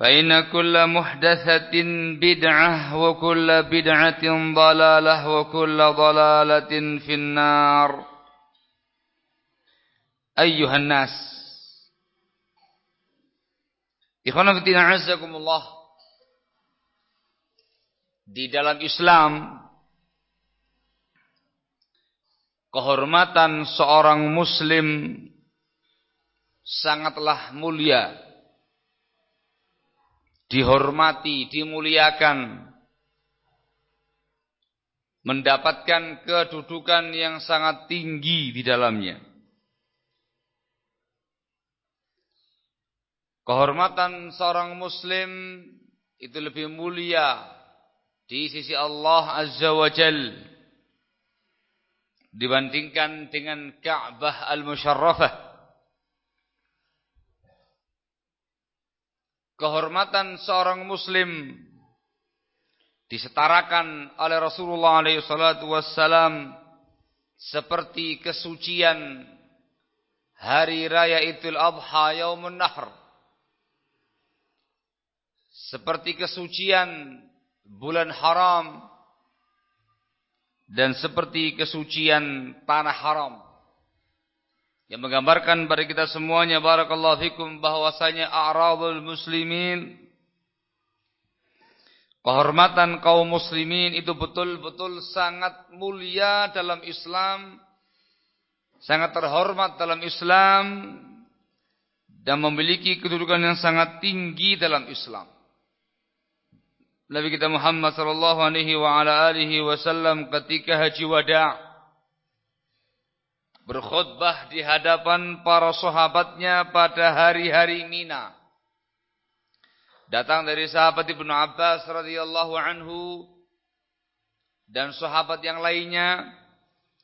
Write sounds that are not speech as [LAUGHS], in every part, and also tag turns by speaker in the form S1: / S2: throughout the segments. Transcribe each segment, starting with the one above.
S1: فإن كل محدثة بدعة وكل بدعة ضلالة وكل ضلالة في النار أيها الناس إخوانا فتنا عزكم الله di dalam Islam kehormatan seorang muslim sangatlah mulia dihormati, dimuliakan, mendapatkan kedudukan yang sangat tinggi di dalamnya. Kehormatan seorang muslim itu lebih mulia di sisi Allah Azza wa Jal dibandingkan dengan Ka'bah al-Musharrafah kehormatan seorang muslim disetarakan oleh Rasulullah SAW seperti kesucian hari raya Idul Adha Yaumun Nahr. Seperti kesucian bulan haram dan seperti kesucian tanah haram yang menggambarkan pada kita semuanya barakallahu fikum bahwasanya a'radul muslimin kehormatan kaum muslimin itu betul-betul sangat mulia dalam Islam sangat terhormat dalam Islam dan memiliki kedudukan yang sangat tinggi dalam Islam. Nabi kita Muhammad sallallahu alaihi wa ala wasallam ketika haji wada' berkhutbah di hadapan para sahabatnya pada hari-hari Mina. Datang dari sahabat Ibnu Abbas radhiyallahu anhu dan sahabat yang lainnya.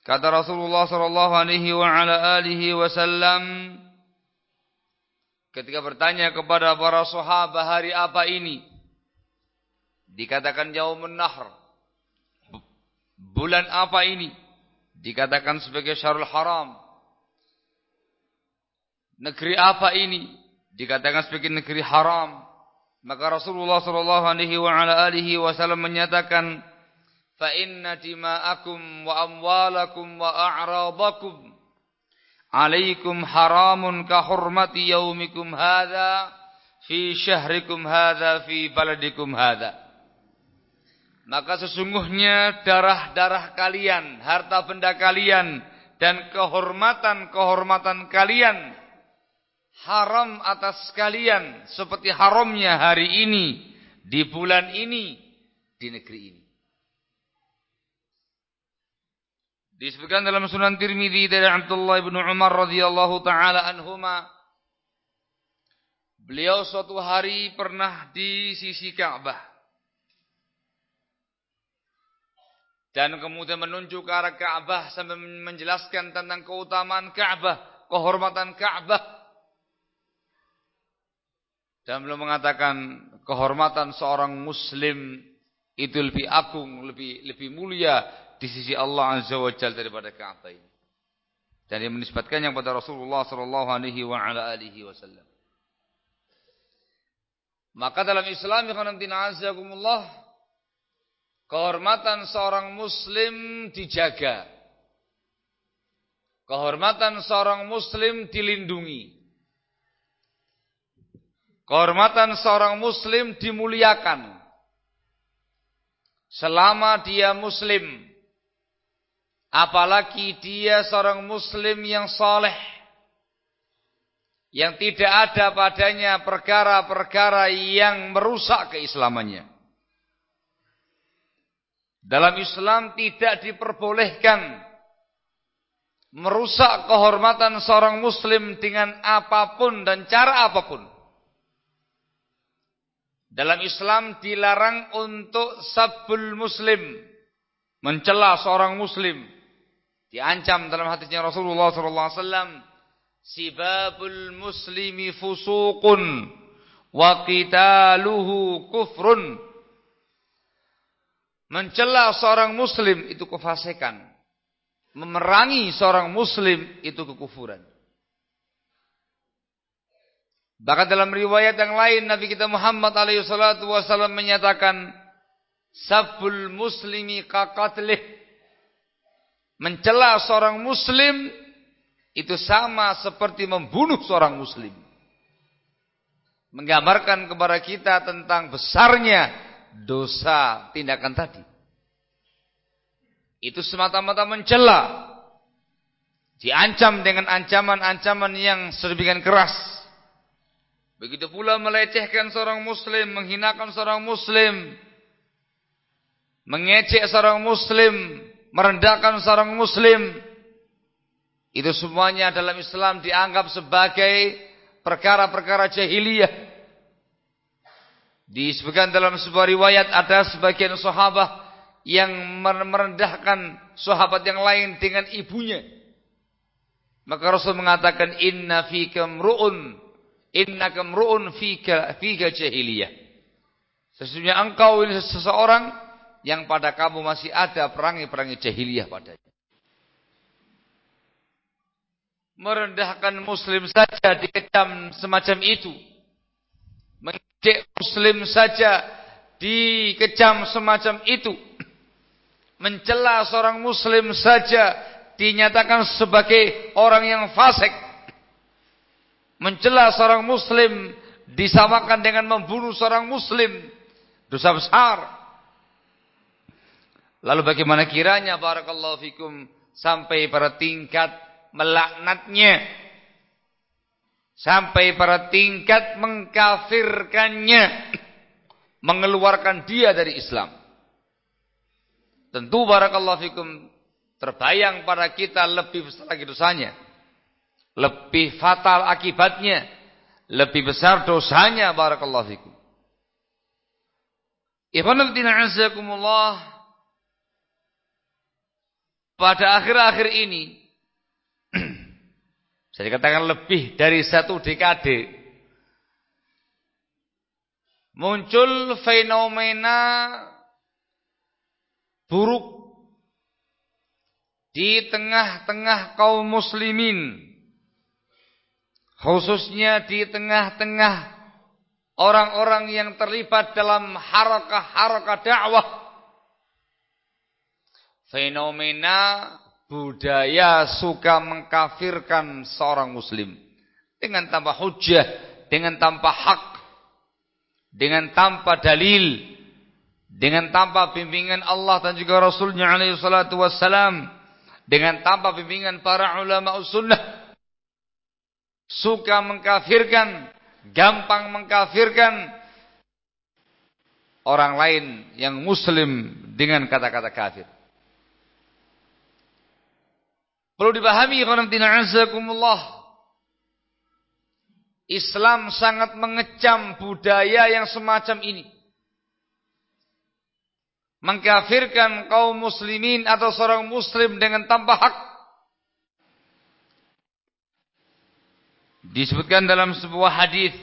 S1: Kata Rasulullah sallallahu alaihi wa ala alihi wasallam ketika bertanya kepada para sahabat hari apa ini? Dikatakan yaumun nahr. Bulan apa ini dikatakan sebagai syarul haram. Negeri apa ini? Dikatakan sebagai negeri haram. Maka Rasulullah sallallahu alaihi wasallam menyatakan, fa inna dima'akum wa amwalakum wa a'radakum alaikum haramun ka hurmati yaumikum hadha fi syahrikum hadha fi baladikum hadha maka sesungguhnya darah-darah kalian harta benda kalian dan kehormatan-kehormatan kalian haram atas kalian seperti haramnya hari ini di bulan ini di negeri ini. Disebutkan dalam Sunan Tirmidzi dari Abdullah bin Umar radhiyallahu taala anhuma beliau suatu hari pernah di sisi Ka'bah dan kemudian menunjuk ke arah Ka'bah sambil menjelaskan tentang keutamaan Ka'bah, kehormatan Ka'bah. Dan belum mengatakan kehormatan seorang muslim itu lebih agung, lebih lebih mulia di sisi Allah Azza wa Jalla daripada Ka'bah ini. Dan dia menisbatkannya kepada Rasulullah sallallahu alaihi wa ala alihi wasallam. Maka dalam Islam, ya azakumullah, Kehormatan seorang muslim dijaga. Kehormatan seorang muslim dilindungi. Kehormatan seorang muslim dimuliakan. Selama dia muslim. Apalagi dia seorang muslim yang soleh. Yang tidak ada padanya perkara-perkara yang merusak keislamannya. Dalam Islam tidak diperbolehkan merusak kehormatan seorang muslim dengan apa pun dan cara apa pun. Dalam Islam dilarang untuk sabul muslim, mencela seorang muslim. Diancam dalam hadisnya Rasulullah sallallahu alaihi wasallam, sibabul muslimi fusuqun wa qitaluhu kufrun Mencela seorang muslim itu kefasikan. Memerangi seorang muslim itu kekufuran. Bahkan dalam riwayat yang lain Nabi kita Muhammad alaihi salatu wasallam menyatakan sabul muslimi kaqatlih. Mencela seorang muslim itu sama seperti membunuh seorang muslim. Menggambarkan kepada kita tentang besarnya dosa tindakan tadi. Itu semata-mata mencela. Diancam dengan ancaman-ancaman yang sedemikian keras. Begitu pula melecehkan seorang muslim, menghinakan seorang muslim, mengecek seorang muslim, merendahkan seorang muslim. Itu semuanya dalam Islam dianggap sebagai perkara-perkara jahiliyah Disebutkan dalam sebuah riwayat ada sebagian sahabat yang merendahkan sahabat yang lain dengan ibunya. Maka Rasul mengatakan inna fika mru'un inna kamru'un fika fika jahiliyah. Sesungguhnya engkau ini seseorang yang pada kamu masih ada perangi-perangi jahiliyah padanya. Merendahkan muslim saja dikecam semacam itu Cek muslim saja dikecam semacam itu. Mencela seorang muslim saja dinyatakan sebagai orang yang fasik. Mencela seorang muslim disamakan dengan membunuh seorang muslim. Dosa besar. Lalu bagaimana kiranya barakallahu fikum sampai pada tingkat melaknatnya Sampai pada tingkat mengkafirkannya. Mengeluarkan dia dari Islam. Tentu barakallahu fikum terbayang pada kita lebih besar lagi dosanya. Lebih fatal akibatnya. Lebih besar dosanya barakallahu fikum. Ikhwanuddina azakumullah. Pada akhir-akhir ini bisa dikatakan lebih dari satu dekade. Muncul fenomena buruk di tengah-tengah kaum muslimin. Khususnya di tengah-tengah orang-orang yang terlibat dalam harakah-harakah dakwah. fenomena budaya suka mengkafirkan seorang muslim dengan tanpa hujah, dengan tanpa hak, dengan tanpa dalil, dengan tanpa bimbingan Allah dan juga Rasulnya alaihi salatu wassalam, dengan tanpa bimbingan para ulama sunnah, suka mengkafirkan, gampang mengkafirkan orang lain yang muslim dengan kata-kata kafir. Perlu dipahami. Islam sangat mengecam budaya yang semacam ini. Mengkafirkan kaum muslimin atau seorang muslim dengan tanpa hak. Disebutkan dalam sebuah hadis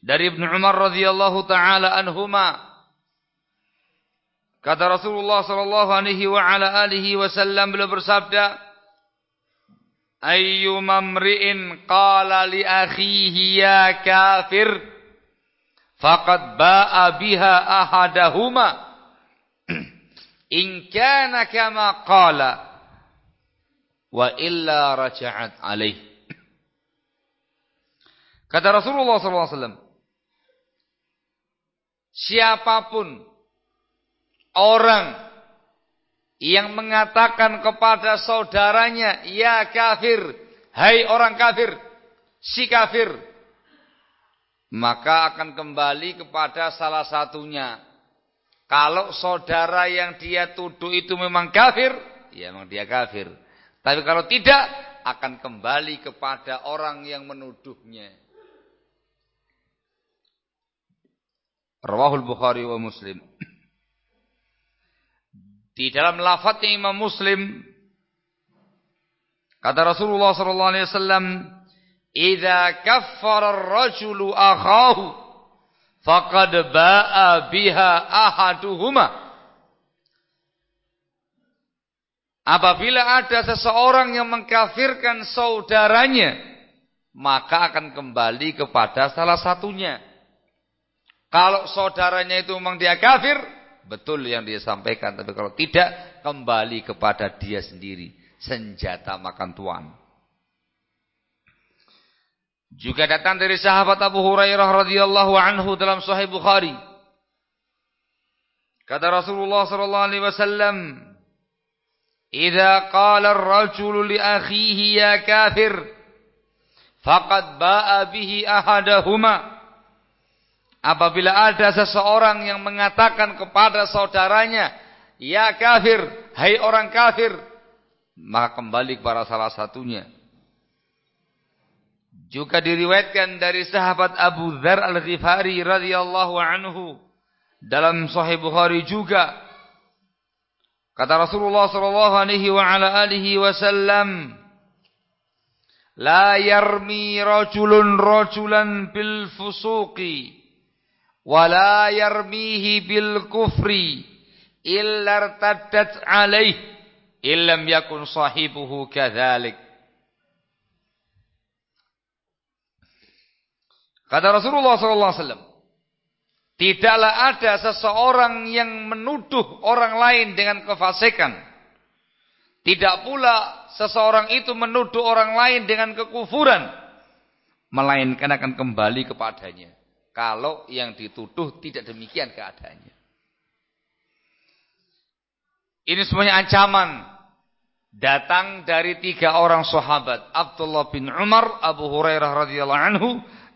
S1: dari Ibnu Umar radhiyallahu taala anhuma Kata Rasulullah sallallahu alaihi wa ala alihi wasallam beliau bersabda, "Ayyu mamri'in qala li akhihi ya kafir faqad ba'a biha ahadahuma in kana kama qala wa illa raja'at alaih." Kata Rasulullah sallallahu alaihi wasallam, siapa pun orang yang mengatakan kepada saudaranya, "Ya kafir, hai orang kafir, si kafir." Maka akan kembali kepada salah satunya. Kalau saudara yang dia tuduh itu memang kafir, ya memang dia kafir. Tapi kalau tidak, akan kembali kepada orang yang menuduhnya. Rawahul Bukhari wa Muslim. Di dalam lafadznya Imam Muslim kata Rasulullah sallallahu alaihi wasallam, "Idza kaffara ar-rajulu akhahu faqad ba'a biha ahaduhuma." Apabila ada seseorang yang mengkafirkan saudaranya, maka akan kembali kepada salah satunya. Kalau saudaranya itu memang dia kafir, betul yang dia sampaikan. Tapi kalau tidak, kembali kepada dia sendiri. Senjata makan tuan. Juga datang dari sahabat Abu Hurairah radhiyallahu anhu dalam Sahih Bukhari. Kata Rasulullah sallallahu alaihi wasallam, "Idza qala ar-rajulu li akhihi ya kafir, faqad ba'a bihi ahadahuma." Apabila ada seseorang yang mengatakan kepada saudaranya, "Ya kafir, hai orang kafir," maka kembali kepada salah satunya. Juga diriwayatkan dari sahabat Abu Dzar Al-Ghifari radhiyallahu anhu dalam Sahih Bukhari juga kata Rasulullah sallallahu alaihi wa ala alihi wasallam la yarmi rajulun rajulan bil fusuqi wala yarmihi bil kufri illa irtaddat alaih illam yakun sahibuhu kadzalik Kata Rasulullah SAW, tidaklah ada seseorang yang menuduh orang lain dengan kefasikan. Tidak pula seseorang itu menuduh orang lain dengan kekufuran. Melainkan akan kembali kepadanya. Kalau yang dituduh tidak demikian keadaannya. Ini semuanya ancaman datang dari tiga orang sahabat, Abdullah bin Umar, Abu Hurairah radhiyallahu anhu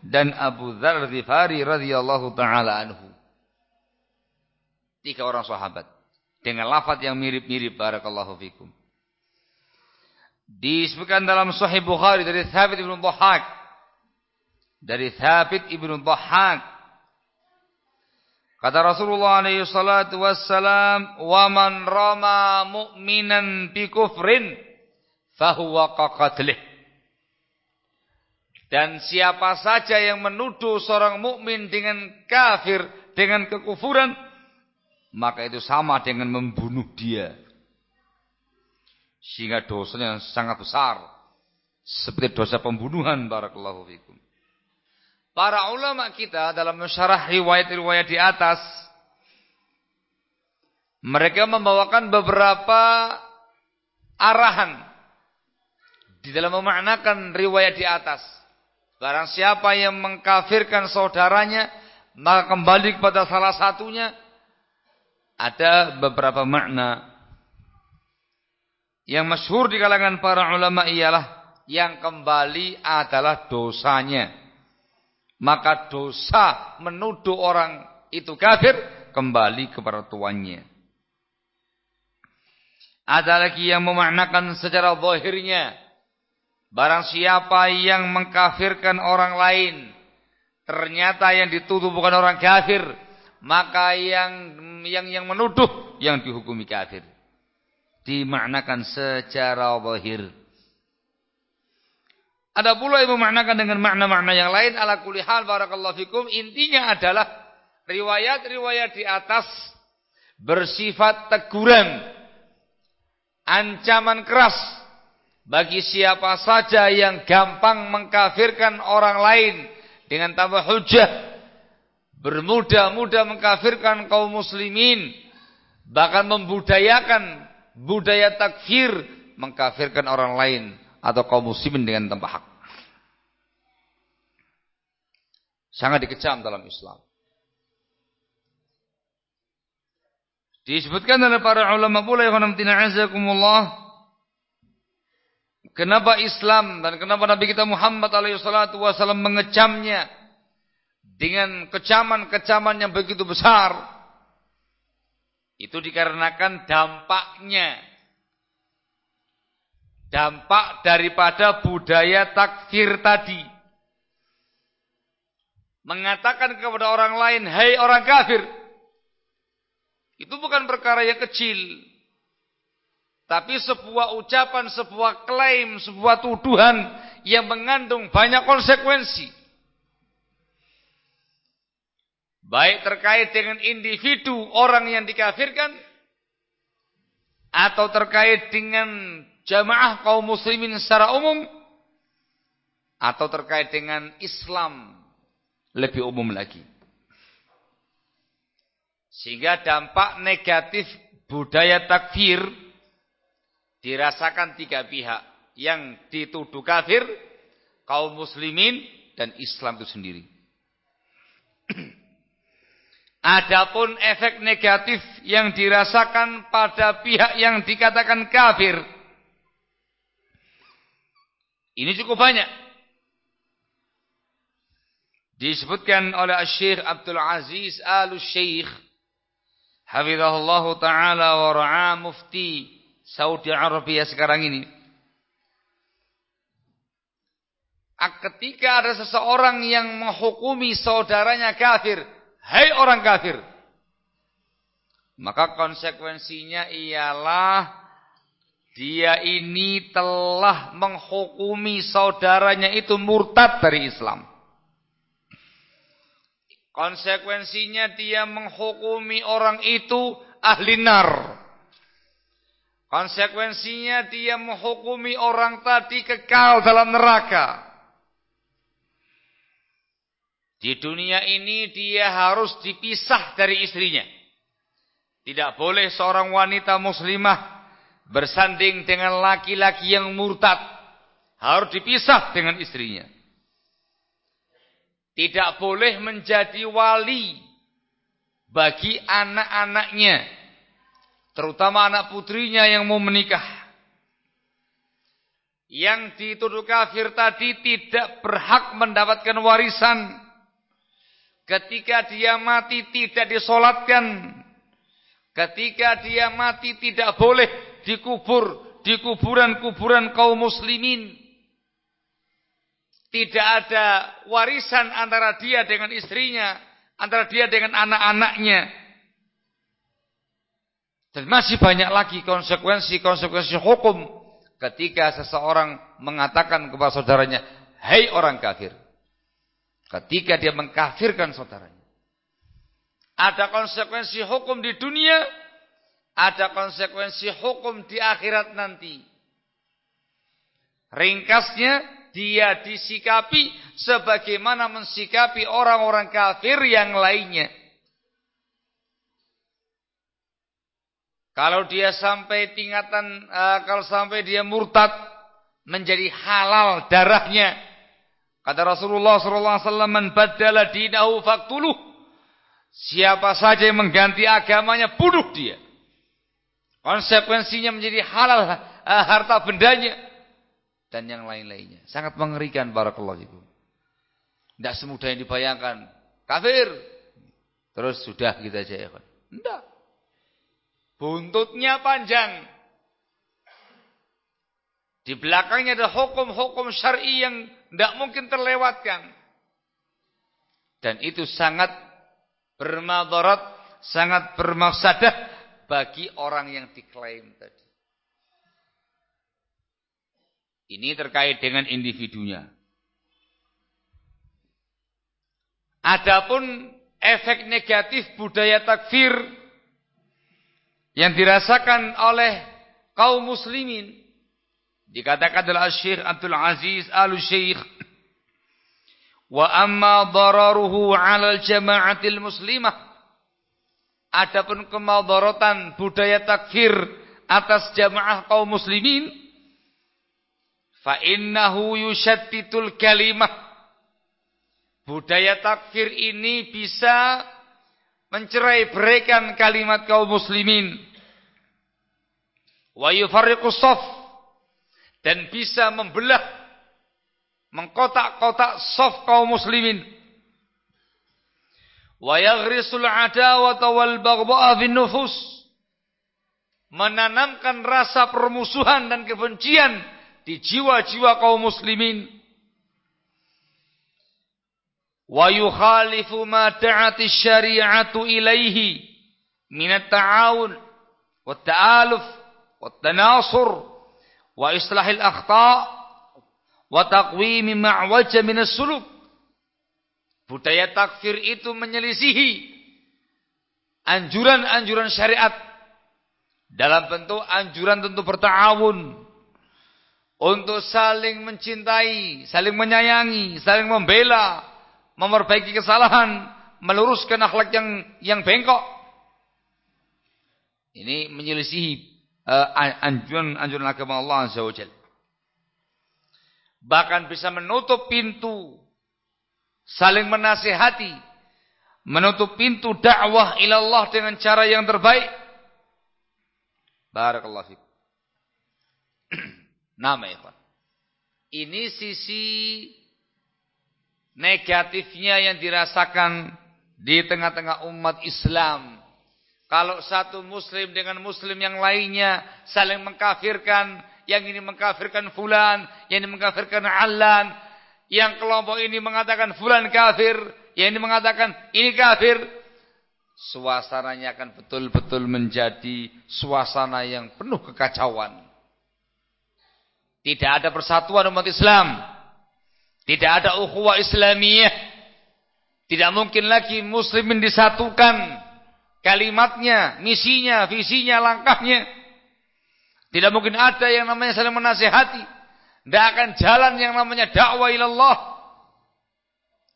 S1: dan Abu Dzar Ghifari radhiyallahu taala anhu. Tiga orang sahabat dengan lafaz yang mirip-mirip barakallahu fikum. Disebutkan dalam Sahih Bukhari dari Thabit bin Dhahak dari Thabit ibnu Dhahhak. Kata Rasulullah alaihi salatu wassalam wa man rama mu'minan bi kufrin fahuwa qaqatlih. Dan siapa saja yang menuduh seorang mukmin dengan kafir dengan kekufuran maka itu sama dengan membunuh dia. Sehingga dosanya sangat besar. Seperti dosa pembunuhan barakallahu fikum Para ulama kita dalam mensyarah riwayat-riwayat di atas Mereka membawakan beberapa arahan di dalam memaknakan riwayat di atas. Barang siapa yang mengkafirkan saudaranya, maka kembali kepada salah satunya. Ada beberapa makna. Yang masyhur di kalangan para ulama ialah yang kembali adalah dosanya. Maka dosa menuduh orang itu kafir kembali kepada tuannya. Ada lagi yang memaknakan secara zahirnya Barang siapa yang mengkafirkan orang lain, ternyata yang dituduh bukan orang kafir, maka yang yang yang menuduh yang dihukumi kafir. Dimaknakan secara zahir. Ada pula yang memaknakan dengan makna-makna yang lain ala kulli hal barakallahu fikum intinya adalah riwayat-riwayat di atas bersifat teguran ancaman keras bagi siapa saja yang gampang mengkafirkan orang lain dengan tambah hujah bermudah-mudah mengkafirkan kaum muslimin bahkan membudayakan budaya takfir mengkafirkan orang lain atau kaum muslimin dengan tanpa hak sangat dikecam dalam Islam disebutkan oleh para ulama pula yang Kenapa Islam dan kenapa Nabi kita Muhammad SAW mengecamnya dengan kecaman-kecaman yang begitu besar? Itu dikarenakan dampaknya. Dampak daripada budaya takfir tadi. Mengatakan kepada orang lain, hey orang kafir. Itu bukan perkara yang kecil. Tapi sebuah ucapan, sebuah klaim, sebuah tuduhan yang mengandung banyak konsekuensi. Baik terkait dengan individu orang yang dikafirkan atau terkait dengan jamaah kaum muslimin secara umum atau terkait dengan Islam lebih umum lagi. Sehingga dampak negatif budaya takfir dirasakan tiga pihak yang dituduh kafir, kaum muslimin dan Islam itu sendiri. [CLEARS THROAT] Adapun efek negatif yang dirasakan pada pihak yang dikatakan kafir. Ini cukup banyak. Disebutkan oleh Syekh Abdul Aziz Al-Syekh Hafizahullah Ta'ala wa ra'a mufti Saudi Arabia sekarang ini. Ketika ada seseorang yang menghukumi saudaranya kafir, hai hey orang kafir. Maka konsekuensinya ialah dia ini telah menghukumi saudaranya itu murtad dari Islam. Konsekuensinya dia menghukumi orang itu ahli nar. Konsekuensinya dia menghukumi orang tadi kekal dalam neraka. Di dunia ini dia harus dipisah dari istrinya. Tidak boleh seorang wanita muslimah bersanding dengan laki-laki yang murtad. Harus dipisah dengan istrinya. Tidak boleh menjadi wali bagi anak-anaknya terutama anak putrinya yang mau menikah. Yang dituduh kafir tadi tidak berhak mendapatkan warisan. Ketika dia mati tidak disolatkan. Ketika dia mati tidak boleh dikubur di kuburan-kuburan kaum muslimin. Tidak ada warisan antara dia dengan istrinya, antara dia dengan anak-anaknya. Dan masih banyak lagi konsekuensi-konsekuensi hukum ketika seseorang mengatakan kepada saudaranya, "Hei orang kafir." Ketika dia mengkafirkan saudaranya. Ada konsekuensi hukum di dunia, ada konsekuensi hukum di akhirat nanti. Ringkasnya, dia disikapi sebagaimana mensikapi orang-orang kafir yang lainnya. Kalau dia sampai tingkatan uh, kalau sampai dia murtad menjadi halal darahnya. Kata Rasulullah alaihi wasallam, "Man dinahu faqtuluh." Siapa saja yang mengganti agamanya, bunuh dia. Konsekuensinya menjadi halal uh, harta bendanya dan yang lain-lainnya. Sangat mengerikan barakallahu fikum. Tidak semudah yang dibayangkan. Kafir. Terus sudah kita aja ya. Tidak. Buntutnya panjang. Di belakangnya ada hukum-hukum syar'i yang tidak mungkin terlewatkan. Dan itu sangat bermadarat, sangat bermaksadah bagi orang yang diklaim tadi. Ini terkait dengan individunya. Adapun efek negatif budaya takfir yang dirasakan oleh kaum muslimin dikatakan adalah Syekh Abdul Aziz Al-Syekh wa amma dararuhu 'ala al-jama'atil muslimah adapun kemadaratan budaya takfir atas jamaah kaum muslimin fa innahu yushattitul kalimah. Budaya takfir ini bisa mencerai beraikan kalimat kaum muslimin. Wa yufarriqu saf dan bisa membelah mengkotak-kotak saf kaum muslimin wa yaghrisul adawata wal baghdha'a fin nufus. Menanamkan rasa permusuhan dan kebencian di jiwa-jiwa kaum muslimin. Wa yukhalifu ma ta'ati syari'atu ilaihi min at-ta'awun wat ta'aluf wat tanasur wa islahil akhta' wa taqwimi ma'waja min as-suluk budaya takfir itu menyelisihi anjuran-anjuran syariat dalam bentuk anjuran tentu bertawun untuk saling mencintai, saling menyayangi, saling membela, memperbaiki kesalahan, meluruskan akhlak yang yang bengkok. Ini menyelisihi uh, anjuran-anjuran agama Allah Azza Bahkan bisa menutup pintu saling menasihati, menutup pintu dakwah ilallah dengan cara yang terbaik. Barakallahu. [CLEARS THROAT] Nama ya, Ini sisi negatifnya yang dirasakan di tengah-tengah umat Islam. Kalau satu muslim dengan muslim yang lainnya saling mengkafirkan, yang ini mengkafirkan fulan, yang ini mengkafirkan alan, yang kelompok ini mengatakan fulan kafir, yang ini mengatakan ini kafir, suasananya akan betul-betul menjadi suasana yang penuh kekacauan. Tidak ada persatuan umat Islam. Tidak ada ukhuwah Islamiyah. Tidak mungkin lagi muslimin disatukan kalimatnya, misinya, visinya, langkahnya. Tidak mungkin ada yang namanya saling menasihati. Tidak akan jalan yang namanya dakwah ilallah.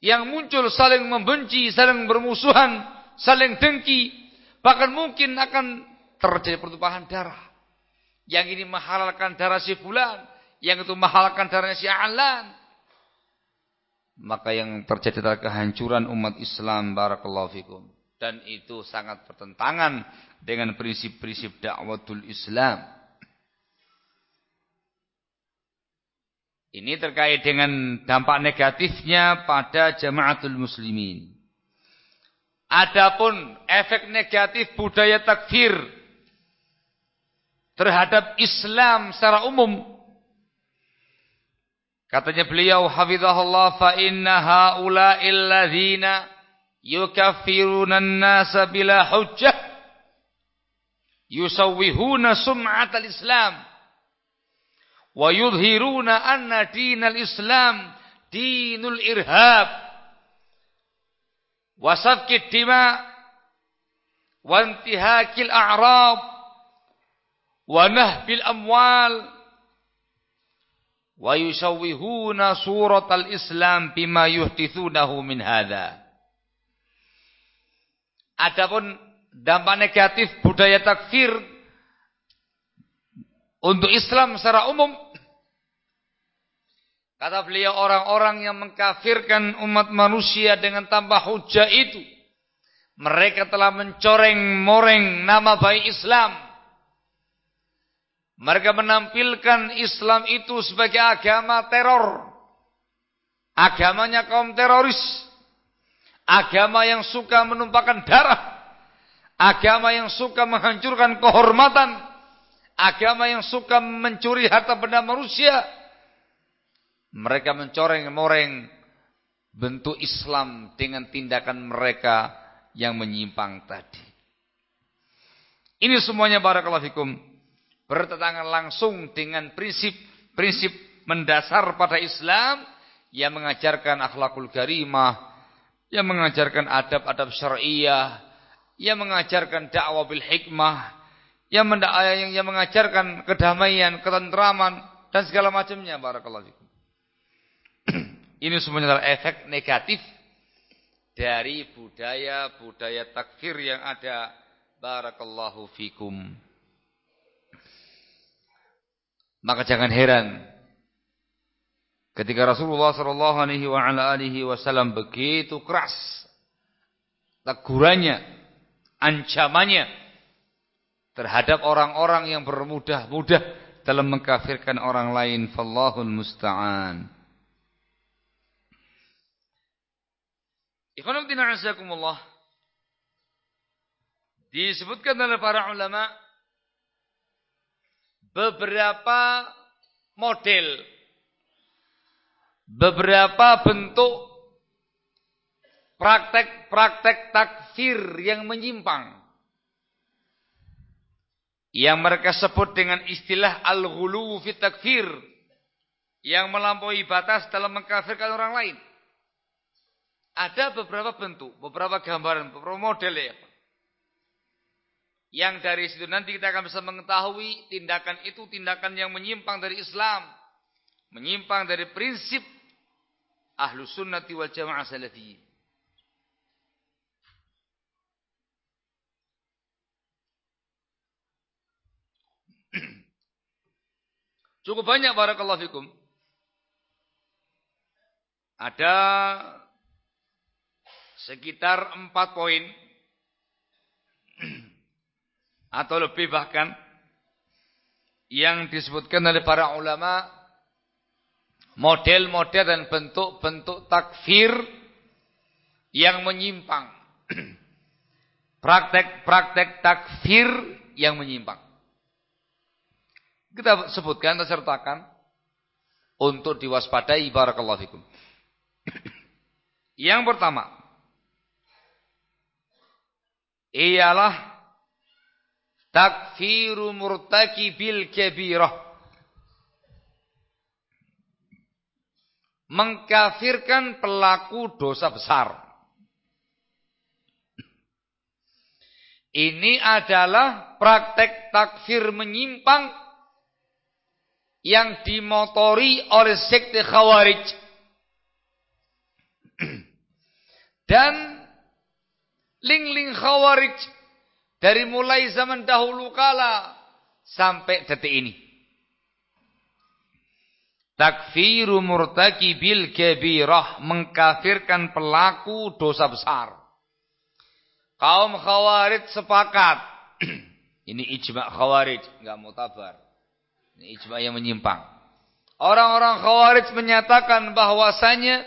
S1: Yang muncul saling membenci, saling bermusuhan, saling dengki. Bahkan mungkin akan terjadi pertumpahan darah. Yang ini menghalalkan darah si fulan. Yang itu menghalalkan darahnya si alan maka yang terjadi adalah kehancuran umat Islam barakallahu fikum dan itu sangat bertentangan dengan prinsip-prinsip dakwatul Islam ini terkait dengan dampak negatifnya pada jamaatul muslimin. Adapun efek negatif budaya takfir terhadap Islam secara umum Katanya beliau hafizahullah fa inna haula'il ladzina yukaffiruna an-nasa bila hujjah yusawwihuna sum'atal islam wa yudhiruna anna dinal islam dinul irhab wa safki dima wa intihakil a'rab wa nahbil amwal wa yusawwihuna suratal Islam bima yuhtithunahu min hadza. Adapun dampak negatif budaya takfir Untuk Islam secara umum kata beliau orang-orang yang mengkafirkan umat manusia dengan tanpa hujah itu mereka telah mencoreng-moreng nama baik Islam. Mereka menampilkan Islam itu sebagai agama teror. Agamanya kaum teroris. Agama yang suka menumpahkan darah. Agama yang suka menghancurkan kehormatan. Agama yang suka mencuri harta benda manusia. Mereka mencoreng-moreng bentuk Islam dengan tindakan mereka yang menyimpang tadi. Ini semuanya barakallahu fikum bertentangan langsung dengan prinsip-prinsip mendasar pada Islam yang mengajarkan akhlakul karimah, yang mengajarkan adab-adab syariah, yang mengajarkan dakwah bil hikmah, yang, yang, mengajarkan kedamaian, ketentraman dan segala macamnya barakallahu fikum. Ini semuanya adalah efek negatif dari budaya-budaya takfir yang ada barakallahu fikum. Maka jangan heran ketika Rasulullah sallallahu alaihi wasallam begitu keras tegurannya, ancamannya terhadap orang-orang yang bermudah-mudah dalam mengkafirkan orang lain. Fallahul musta'an. Ikhwanuddin azakumullah. Disebutkan oleh para ulama beberapa model beberapa bentuk praktek-praktek takfir yang menyimpang yang mereka sebut dengan istilah al-ghulu fi takfir yang melampaui batas dalam mengkafirkan orang lain. Ada beberapa bentuk, beberapa gambaran, beberapa model ya. Yang dari situ nanti kita akan bisa mengetahui tindakan itu tindakan yang menyimpang dari Islam. Menyimpang dari prinsip ahlu sunnati wal jamaah salafiyin. Cukup banyak barakallahu fikum. Ada sekitar empat poin atau lebih bahkan yang disebutkan oleh para ulama model-model dan bentuk-bentuk takfir yang menyimpang. Praktek-praktek takfir yang menyimpang. Kita sebutkan atau sertakan untuk diwaspadai barakallahu fikum. Yang pertama ialah takfiru murtakibil kabirah. mengkafirkan pelaku dosa besar. Ini adalah praktek takfir menyimpang yang dimotori oleh sekte Khawarij. [CLEARS THROAT] Dan ling-ling Khawarij dari mulai zaman dahulu kala sampai detik ini. Takfiru murtakibil kabirah mengkafirkan pelaku dosa besar. Kaum khawarij sepakat. [CLEARS THROAT] Ini ijma khawarij, enggak mutabar. Ini ijma yang menyimpang. Orang-orang khawarij menyatakan bahwasanya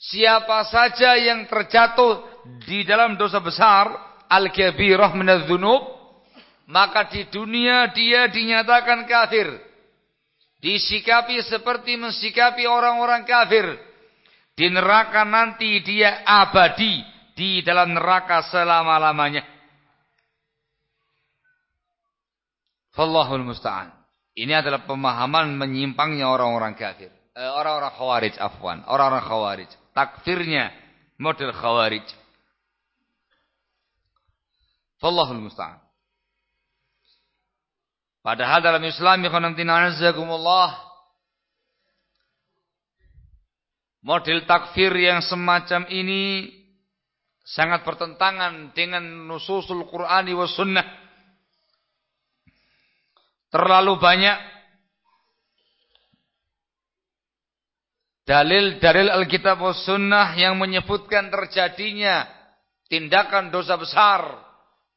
S1: siapa saja yang terjatuh di dalam dosa besar, al-kabirah minadz-dzunub, maka di dunia dia dinyatakan kafir disikapi seperti mensikapi orang-orang kafir. Di neraka nanti dia abadi di dalam neraka selama-lamanya. Fallahul musta'an. Ini adalah pemahaman menyimpangnya orang-orang kafir. Eh, orang-orang khawarij afwan. Orang-orang khawarij. Takfirnya model khawarij. Fallahul musta'an. Padahal dalam Islam model takfir yang semacam ini sangat bertentangan dengan nususul Qur'ani wa sunnah. terlalu banyak dalil-dalil Alkitab dan Sunnah yang menyebutkan terjadinya tindakan dosa besar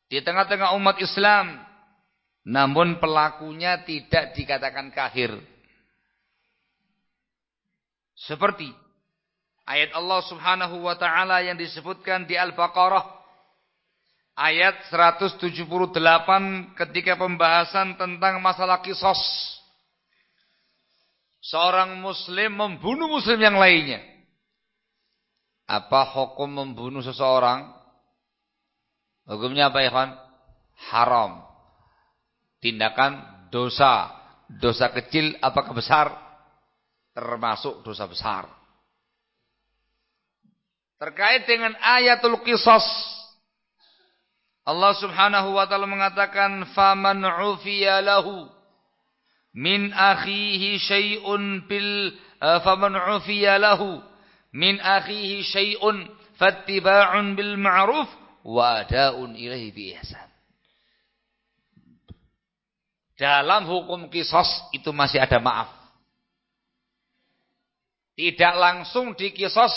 S1: di tengah-tengah umat Islam. Namun pelakunya tidak dikatakan kafir. Seperti ayat Allah Subhanahu wa taala yang disebutkan di Al-Baqarah ayat 178 ketika pembahasan tentang masalah kisos. Seorang muslim membunuh muslim yang lainnya. Apa hukum membunuh seseorang? Hukumnya apa kan? Haram. Tindakan dosa. Dosa kecil apakah besar? Termasuk dosa besar. Terkait dengan ayatul qisas. Allah subhanahu wa ta'ala mengatakan. Faman ufiya lahu. Min akhihi syai'un bil. Uh, Faman ufiya lahu. Min akhihi syai'un. Fattiba'un bil ma'ruf wa adaun ilaihi bi ihsan. Dalam hukum kisos itu masih ada maaf. Tidak langsung dikisos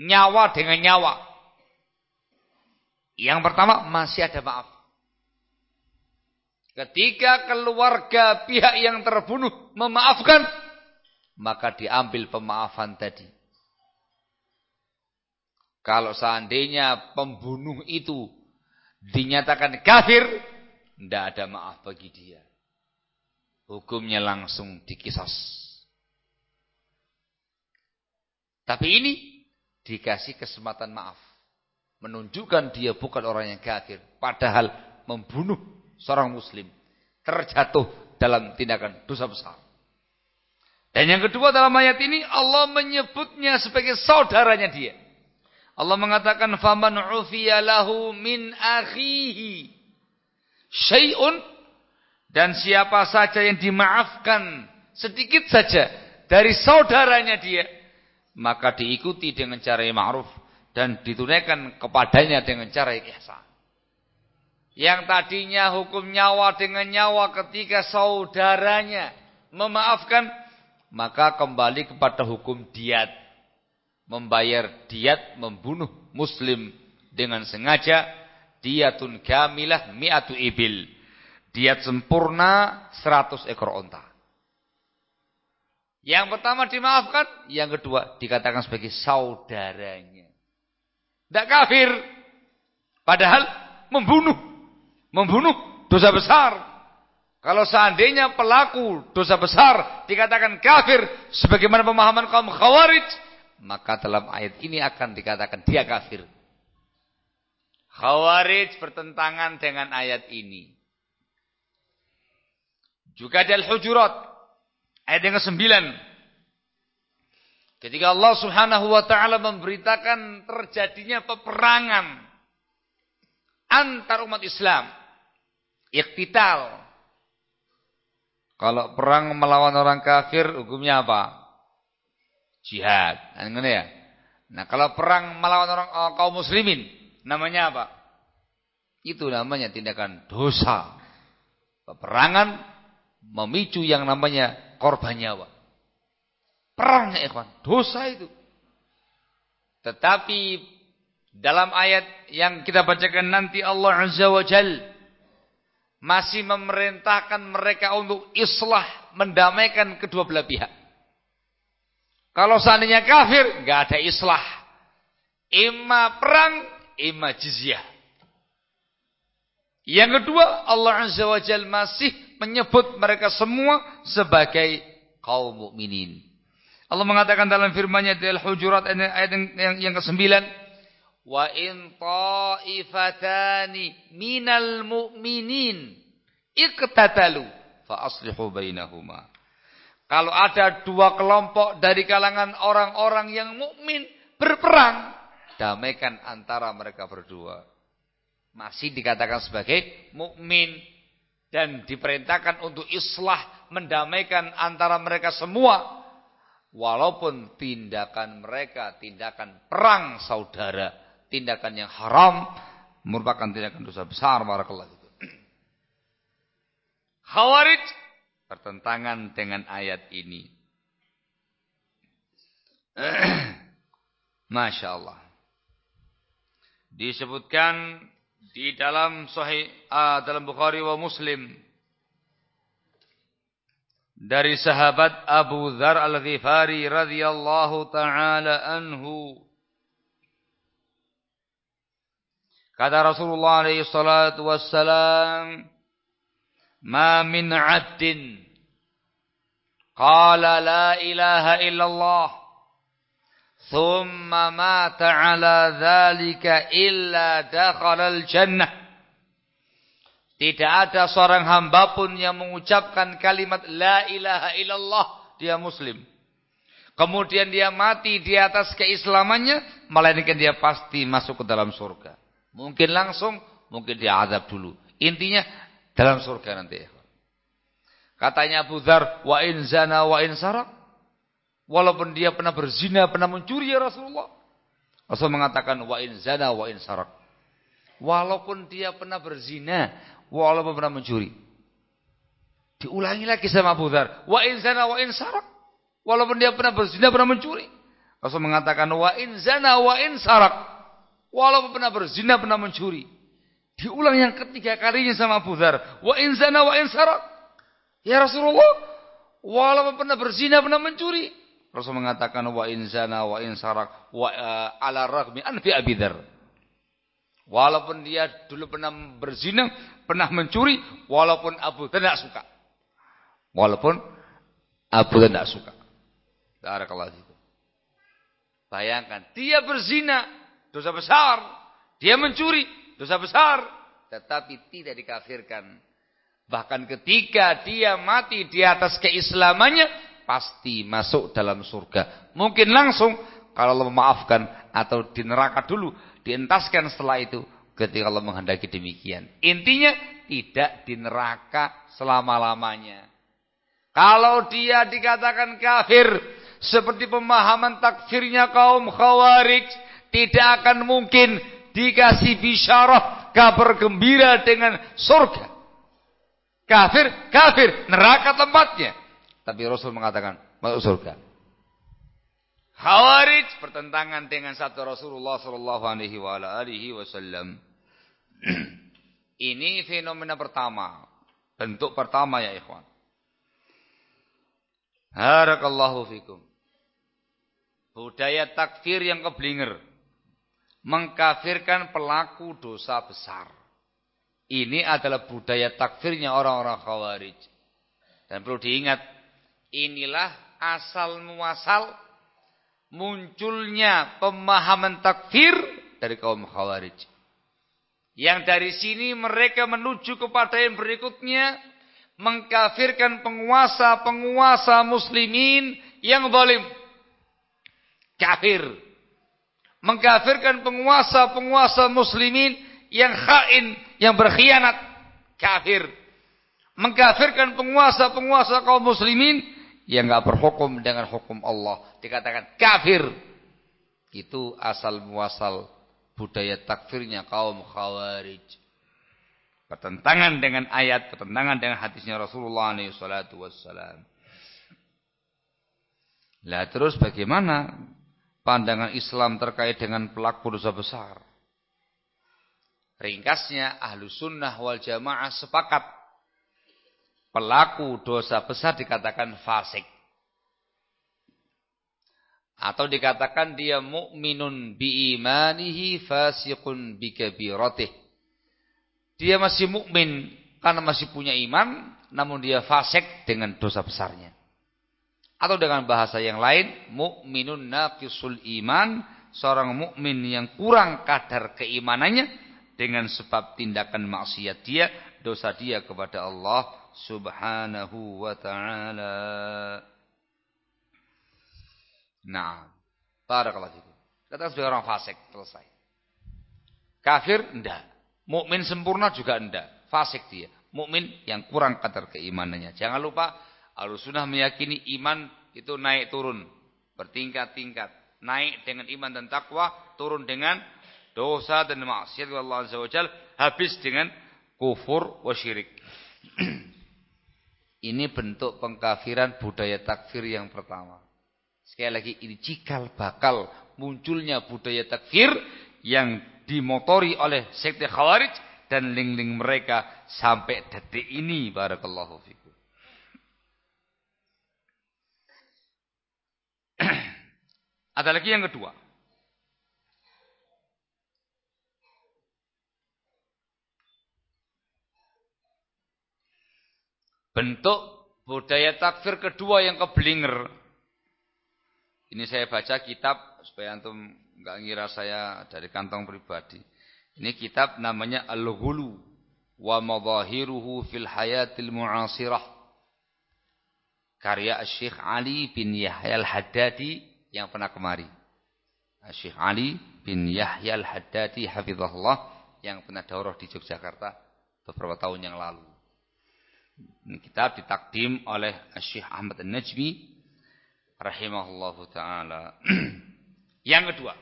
S1: nyawa dengan nyawa. Yang pertama masih ada maaf. Ketika keluarga pihak yang terbunuh memaafkan, maka diambil pemaafan tadi. Kalau seandainya pembunuh itu dinyatakan kafir, tidak ada maaf bagi dia. Hukumnya langsung dikisas. Tapi ini dikasih kesempatan maaf. Menunjukkan dia bukan orang yang kafir. Padahal membunuh seorang muslim. Terjatuh dalam tindakan dosa besar. Dan yang kedua dalam ayat ini Allah menyebutnya sebagai saudaranya dia. Allah mengatakan faman ufiya lahu min akhihi syai'un dan siapa saja yang dimaafkan sedikit saja dari saudaranya dia maka diikuti dengan cara yang ma'ruf dan ditunaikan kepadanya dengan cara yang ihsan. Yang tadinya hukum nyawa dengan nyawa ketika saudaranya memaafkan maka kembali kepada hukum diat membayar diat membunuh muslim dengan sengaja diatun kamilah mi'atu ibil. Diat sempurna 100 ekor onta. Yang pertama dimaafkan yang kedua dikatakan sebagai saudaranya. Tidak kafir padahal membunuh membunuh dosa besar. Kalau seandainya pelaku dosa besar dikatakan kafir sebagaimana pemahaman kaum khawarij maka dalam ayat ini akan dikatakan dia kafir. Khawarij bertentangan dengan ayat ini. Juga dari Hujurat ayat yang ke-9. Ketika Allah Subhanahu wa taala memberitakan terjadinya peperangan antar umat Islam, iktital. Kalau perang melawan orang kafir hukumnya apa? Jihad. Nah, ya. Nah, kalau perang melawan orang uh, kaum muslimin namanya apa? Itu namanya tindakan dosa. Peperangan memicu yang namanya korban nyawa. Perangnya ikhwan, dosa itu. Tetapi dalam ayat yang kita bacakan nanti Allah Azza wa Jal masih memerintahkan mereka untuk islah mendamaikan kedua belah pihak. Kalau seandainya kafir, nggak ada islah. Ima perang, ima jizyah. Yang kedua, Allah Azza wa Jal masih menyebut mereka semua sebagai kaum mukminin. Allah mengatakan dalam firman-Nya di Al-Hujurat ayat yang, yang, yang ke-9, "Wa in ta'ifatani minal mu'minin iqtatalu fa aslihu bainahuma." Kalau ada dua kelompok dari kalangan orang-orang yang mukmin berperang, damaikan antara mereka berdua. Masih dikatakan sebagai mukmin dan diperintahkan untuk islah mendamaikan antara mereka semua walaupun tindakan mereka tindakan perang saudara, tindakan yang haram merupakan tindakan dosa besar [CLEARS THROAT] Khawarij bertentangan dengan ayat ini. [CLEARS THROAT] Masya Allah. Disebutkan di dalam Sahih uh, dalam Bukhari wa Muslim dari sahabat Abu Dzar Al-Ghifari radhiyallahu taala anhu kata Rasulullah alaihi salatu ma min 'abdin qala la ilaha illallah thumma mata ala dhalika illa dakhala al-jannah tidak ada seorang hamba pun yang mengucapkan kalimat La ilaha illallah. Dia muslim. Kemudian dia mati di atas keislamannya. Melainkan dia pasti masuk ke dalam surga. Mungkin langsung, mungkin dia azab dulu. Intinya dalam surga nanti. Katanya Abu Dhar, wa in zana wa in sarak. Walaupun dia pernah berzina, pernah mencuri ya Rasulullah. Rasul mengatakan wa in zana wa in sarak. Walaupun dia pernah berzina, walaupun pernah mencuri. Diulangi lagi sama Abu Dhar. Wa in zana wa in sarak. Walaupun dia pernah berzina, pernah mencuri. Rasul mengatakan wa in zana wa in sarak. Walaupun pernah berzina, pernah mencuri. Diulang yang ketiga kalinya sama Abu Dhar. Wa in zana wa in sarak. Ya Rasulullah, walaupun pernah berzina, pernah mencuri. Rasul mengatakan wa in zana wa in sarak wa uh, ala ragmi an fi Abi Dhar. Walaupun dia dulu pernah berzina, pernah mencuri, walaupun Abu tidak suka. Walaupun Abu tidak suka. Barakallahu itu. Bayangkan, dia berzina, dosa besar. Dia mencuri, dosa besar. Tetapi tidak dikafirkan. Bahkan ketika dia mati di atas keislamannya, pasti masuk dalam surga. Mungkin langsung, kalau Allah memaafkan, atau di neraka dulu, dientaskan setelah itu ketika Allah menghendaki demikian. Intinya tidak di neraka selama-lamanya. Kalau dia dikatakan kafir seperti pemahaman takfirnya kaum khawarij, tidak akan mungkin dikasih bisyarah kabar gembira dengan surga. Kafir, kafir, neraka tempatnya. Tapi Rasul mengatakan masuk surga. Khawarij bertentangan dengan satu Rasulullah sallallahu alaihi wasallam. Ini fenomena pertama, bentuk pertama ya ikhwan. Harakallahu fikum. Budaya takfir yang keblinger mengkafirkan pelaku dosa besar. Ini adalah budaya takfirnya orang-orang Khawarij. Dan perlu diingat, inilah asal muasal munculnya pemahaman takfir dari kaum khawarij. Yang dari sini mereka menuju kepada yang berikutnya mengkafirkan penguasa-penguasa muslimin yang zalim. Kafir. Mengkafirkan penguasa-penguasa muslimin yang khain, yang berkhianat. Kafir. Mengkafirkan penguasa-penguasa kaum muslimin yang nggak berhukum dengan hukum Allah dikatakan kafir. Itu asal muasal budaya takfirnya kaum khawarij. Pertentangan dengan ayat, pertentangan dengan hadisnya Rasulullah SAW. Lah terus bagaimana pandangan Islam terkait dengan pelaku dosa besar? Ringkasnya ahlu sunnah wal jamaah sepakat pelaku dosa besar dikatakan fasik. Atau dikatakan dia mukminun bi imanihi fasiqun bi kabiratih. Dia masih mukmin karena masih punya iman, namun dia fasik dengan dosa besarnya. Atau dengan bahasa yang lain, mukminun naqisul iman, seorang mukmin yang kurang kadar keimanannya dengan sebab tindakan maksiat dia, dosa dia kepada Allah subhanahu wa ta'ala. Nah, barakallahu fikum. Kata sudah orang fasik, selesai. Kafir enggak. Mukmin sempurna juga enggak. Fasik dia. Mukmin yang kurang kadar keimanannya. Jangan lupa Al-Sunnah meyakini iman itu naik turun, bertingkat-tingkat. Naik dengan iman dan takwa, turun dengan dosa dan maksiat Allah Azza wa habis dengan kufur wa syirik. [CLEARS THROAT] Ini bentuk pengkafiran budaya takfir yang pertama. Sekali lagi ini cikal bakal munculnya budaya takfir yang dimotori oleh sekte khawarij dan link-link mereka sampai detik ini barakallahu fikum. Ada lagi yang kedua. Bentuk budaya takfir kedua yang keblinger. Ini saya baca kitab supaya antum enggak ngira saya dari kantong pribadi. Ini kitab namanya Al-Ghulu wa Madhahiruhu fil Hayatil Mu'asirah. Karya Syekh Ali bin Yahya Al-Haddadi yang pernah kemari. Syekh Ali bin Yahya Al-Haddadi hafizahullah yang pernah daurah di Yogyakarta beberapa tahun yang lalu. Ini kitab ditakdim oleh Syekh Ahmad An-Najmi rahimahullahu taala. [CLEARS THROAT] yang kedua.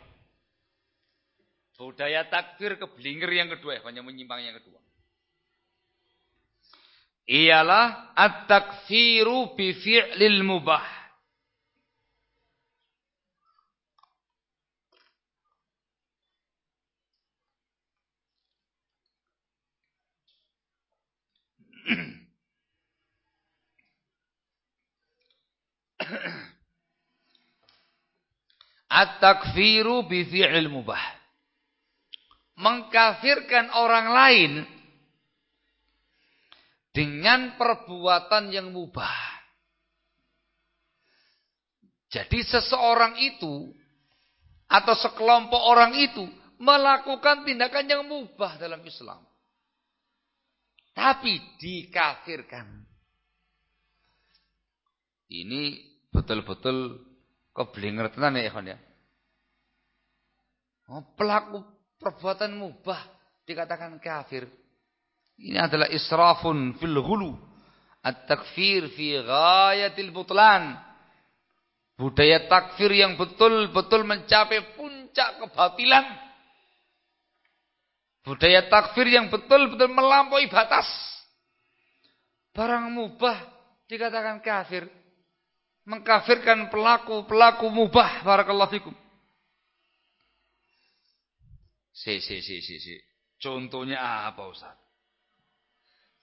S1: Budaya takfir keblinger yang kedua, hanya menyimpang yang kedua. Ialah at-takfiru bi fi'lil mubah. [CLEARS THROAT] At-takfiru bi fi'il mubah. Mengkafirkan orang lain dengan perbuatan yang mubah. Jadi seseorang itu atau sekelompok orang itu melakukan tindakan yang mubah dalam Islam. Tapi dikafirkan. Ini betul-betul keblinger tenan ya ikhwan ya. Oh, pelaku perbuatan mubah dikatakan kafir. Ini adalah israfun fil ghulu. At-takfir fi ghayatil butlan. Budaya takfir yang betul-betul mencapai puncak kebatilan. Budaya takfir yang betul-betul melampaui batas. Barang mubah dikatakan kafir mengkafirkan pelaku-pelaku mubah barakallahu fikum. Si si si si si. Contohnya apa Ustaz?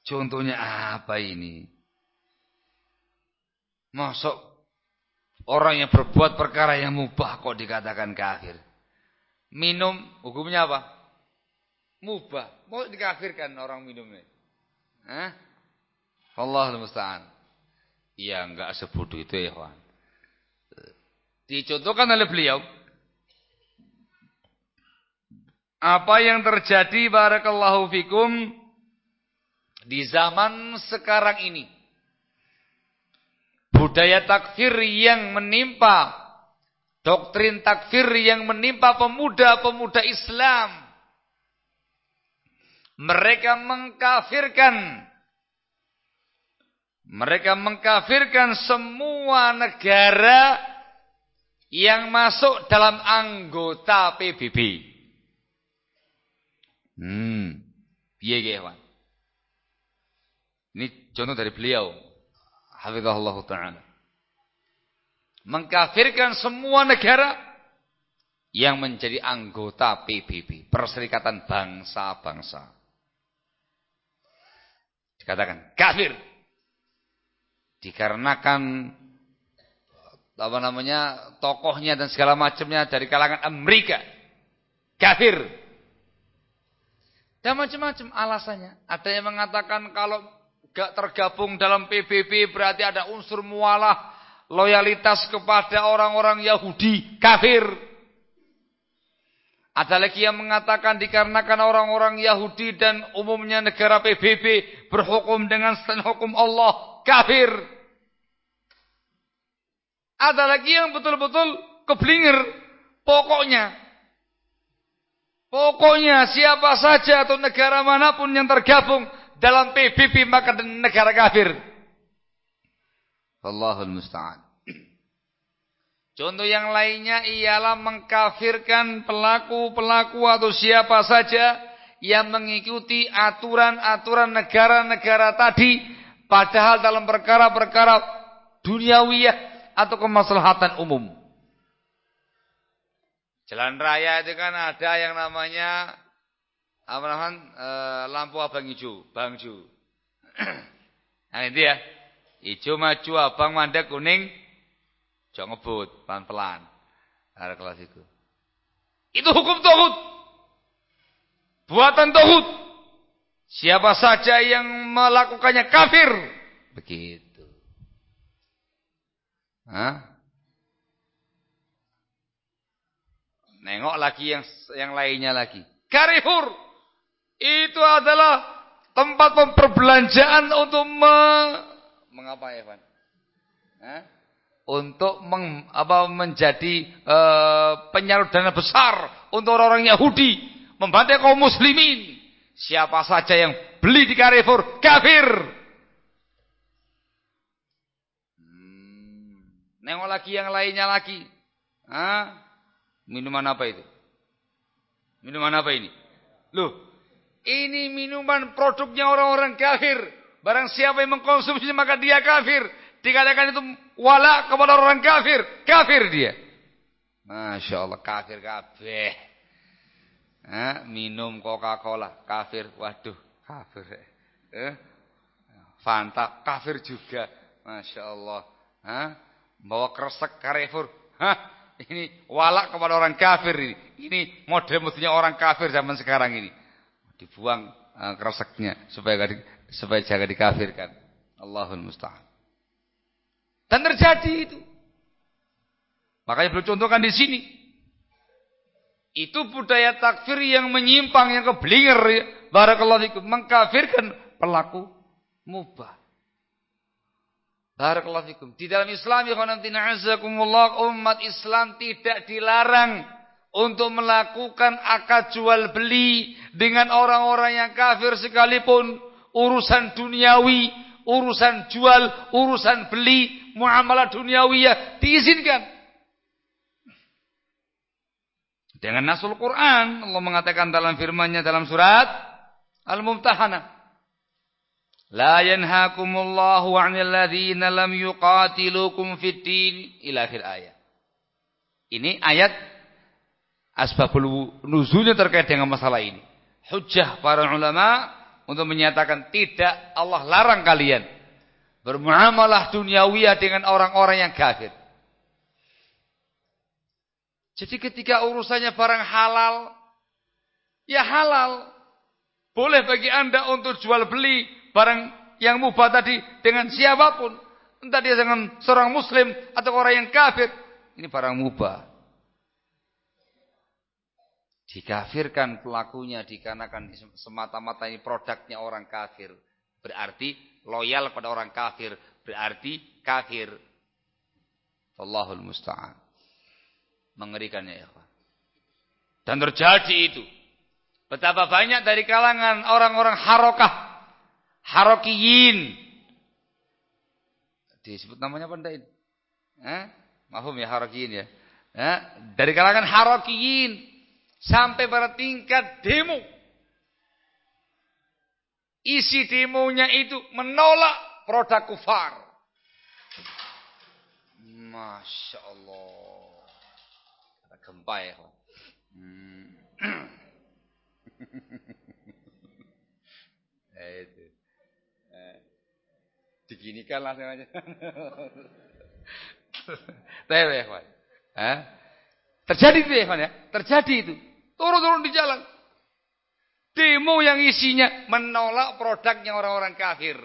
S1: Contohnya apa ini? Masuk orang yang berbuat perkara yang mubah kok dikatakan kafir. Minum hukumnya apa? Mubah. Mau dikafirkan orang minumnya. Hah? Allah musta'an. Ya enggak sebodoh itu ya kawan. Dicontohkan oleh beliau. Apa yang terjadi barakallahu fikum di zaman sekarang ini. Budaya takfir yang menimpa doktrin takfir yang menimpa pemuda-pemuda Islam. Mereka mengkafirkan mereka mengkafirkan semua negara yang masuk dalam anggota PBB. Hmm. Piye kawan? Ini contoh dari beliau. Hafizahullah taala. Mengkafirkan semua negara yang menjadi anggota PBB, Perserikatan Bangsa-Bangsa. Dikatakan kafir. Dikarenakan apa namanya tokohnya dan segala macamnya dari kalangan Amerika. Kafir. Dan macam-macam alasannya. Ada yang mengatakan kalau gak tergabung dalam PBB berarti ada unsur mualah loyalitas kepada orang-orang Yahudi. Kafir ada lagi yang mengatakan dikarenakan orang-orang Yahudi dan umumnya negara PBB berhukum dengan standar hukum Allah kafir ada lagi yang betul-betul keblinger. Pokoknya. Pokoknya siapa saja atau negara mana pun yang tergabung dalam PBB maka negara kafir. Allahul musta'an. Contoh yang lainnya ialah mengkafirkan pelaku-pelaku atau siapa saja yang mengikuti aturan-aturan negara-negara tadi padahal dalam perkara-perkara duniawiyah atau kemaslahatan umum. Jalan raya itu kan ada yang namanya apa namanya e, lampu abang hijau, bangju. [CLEARS THROAT] nah itu ya. Hijau maju, abang mandek, kuning, jangan ngebut, pelan-pelan. Ada kelas itu. Itu hukum tohut. Buatan tohut. Siapa saja yang melakukannya kafir. Begitu. Hah? Nengok lagi yang yang lainnya lagi. Carrefour itu adalah tempat pemperbelanjaan untuk me, mengapa Pak? Hah? Untuk meng, apa, menjadi uh, penyalur dana besar untuk orang-orang Yahudi membantai kaum muslimin. Siapa saja yang beli di Carrefour kafir. Hmm. Nengok lagi yang lainnya lagi. Hah? Minuman apa itu? Minuman apa ini? Loh, ini minuman produknya orang-orang kafir. Barang siapa yang mengkonsumsi maka dia kafir. Dikatakan itu wala kepada orang kafir. Kafir dia. Masya Allah, kafir kafir. Ha, minum Coca-Cola, kafir. Waduh, kafir. Eh? Fanta, kafir juga. Masya Allah. Ha? Bawa kresek Carrefour. Hah? Ini walak kepada orang kafir ini. Ini model mestinya orang kafir zaman sekarang ini. Dibuang uh, kereseknya supaya supaya jangan dikafirkan. Allahul musta'an. Dan terjadi itu. Makanya perlu contohkan di sini. Itu budaya takfir yang menyimpang, yang keblinger ya. Barakallahu fikum. Mengkafirkan pelaku mubah. Barakallahu fikum. Di dalam Islam ya umat Islam tidak dilarang untuk melakukan akad jual beli dengan orang-orang yang kafir sekalipun urusan duniawi, urusan jual, urusan beli, muamalah duniawiyah diizinkan. Dengan nasul Quran Allah mengatakan dalam firman-Nya dalam surat Al-Mumtahanah La yanhakumullahu 'anil ladzina lam yuqatilukum fid din ila akhir ayat. Ini ayat asbabul nuzulnya terkait dengan masalah ini. Hujjah para ulama untuk menyatakan tidak Allah larang kalian bermuamalah duniawiyah dengan orang-orang yang kafir. Jadi ketika urusannya barang halal, ya halal. Boleh bagi anda untuk jual beli barang yang mubah tadi dengan siapa pun. Entah dia dengan seorang muslim atau orang yang kafir. Ini barang mubah. Dikafirkan pelakunya dikarenakan semata-mata ini produknya orang kafir. Berarti loyal pada orang kafir. Berarti kafir. Allahul musta'an. Mengerikannya ya. Dan terjadi itu. Betapa banyak dari kalangan orang-orang harokah Harokiyin. Disebut namanya apa ini? Eh? Mahum ya Harokiyin ya. Eh? Dari kalangan Harokiyin. Sampai pada tingkat demo. Isi demonya itu menolak produk kufar. Masya Allah. Ada gempa ya. Hmm. [CLEARS THROAT] itu. Diginikan langsung aja. [LAUGHS] Tahu ya? Eh? Terjadi itu ya, ya? Terjadi itu. Turun-turun di jalan. Demo yang isinya menolak produknya orang-orang kafir.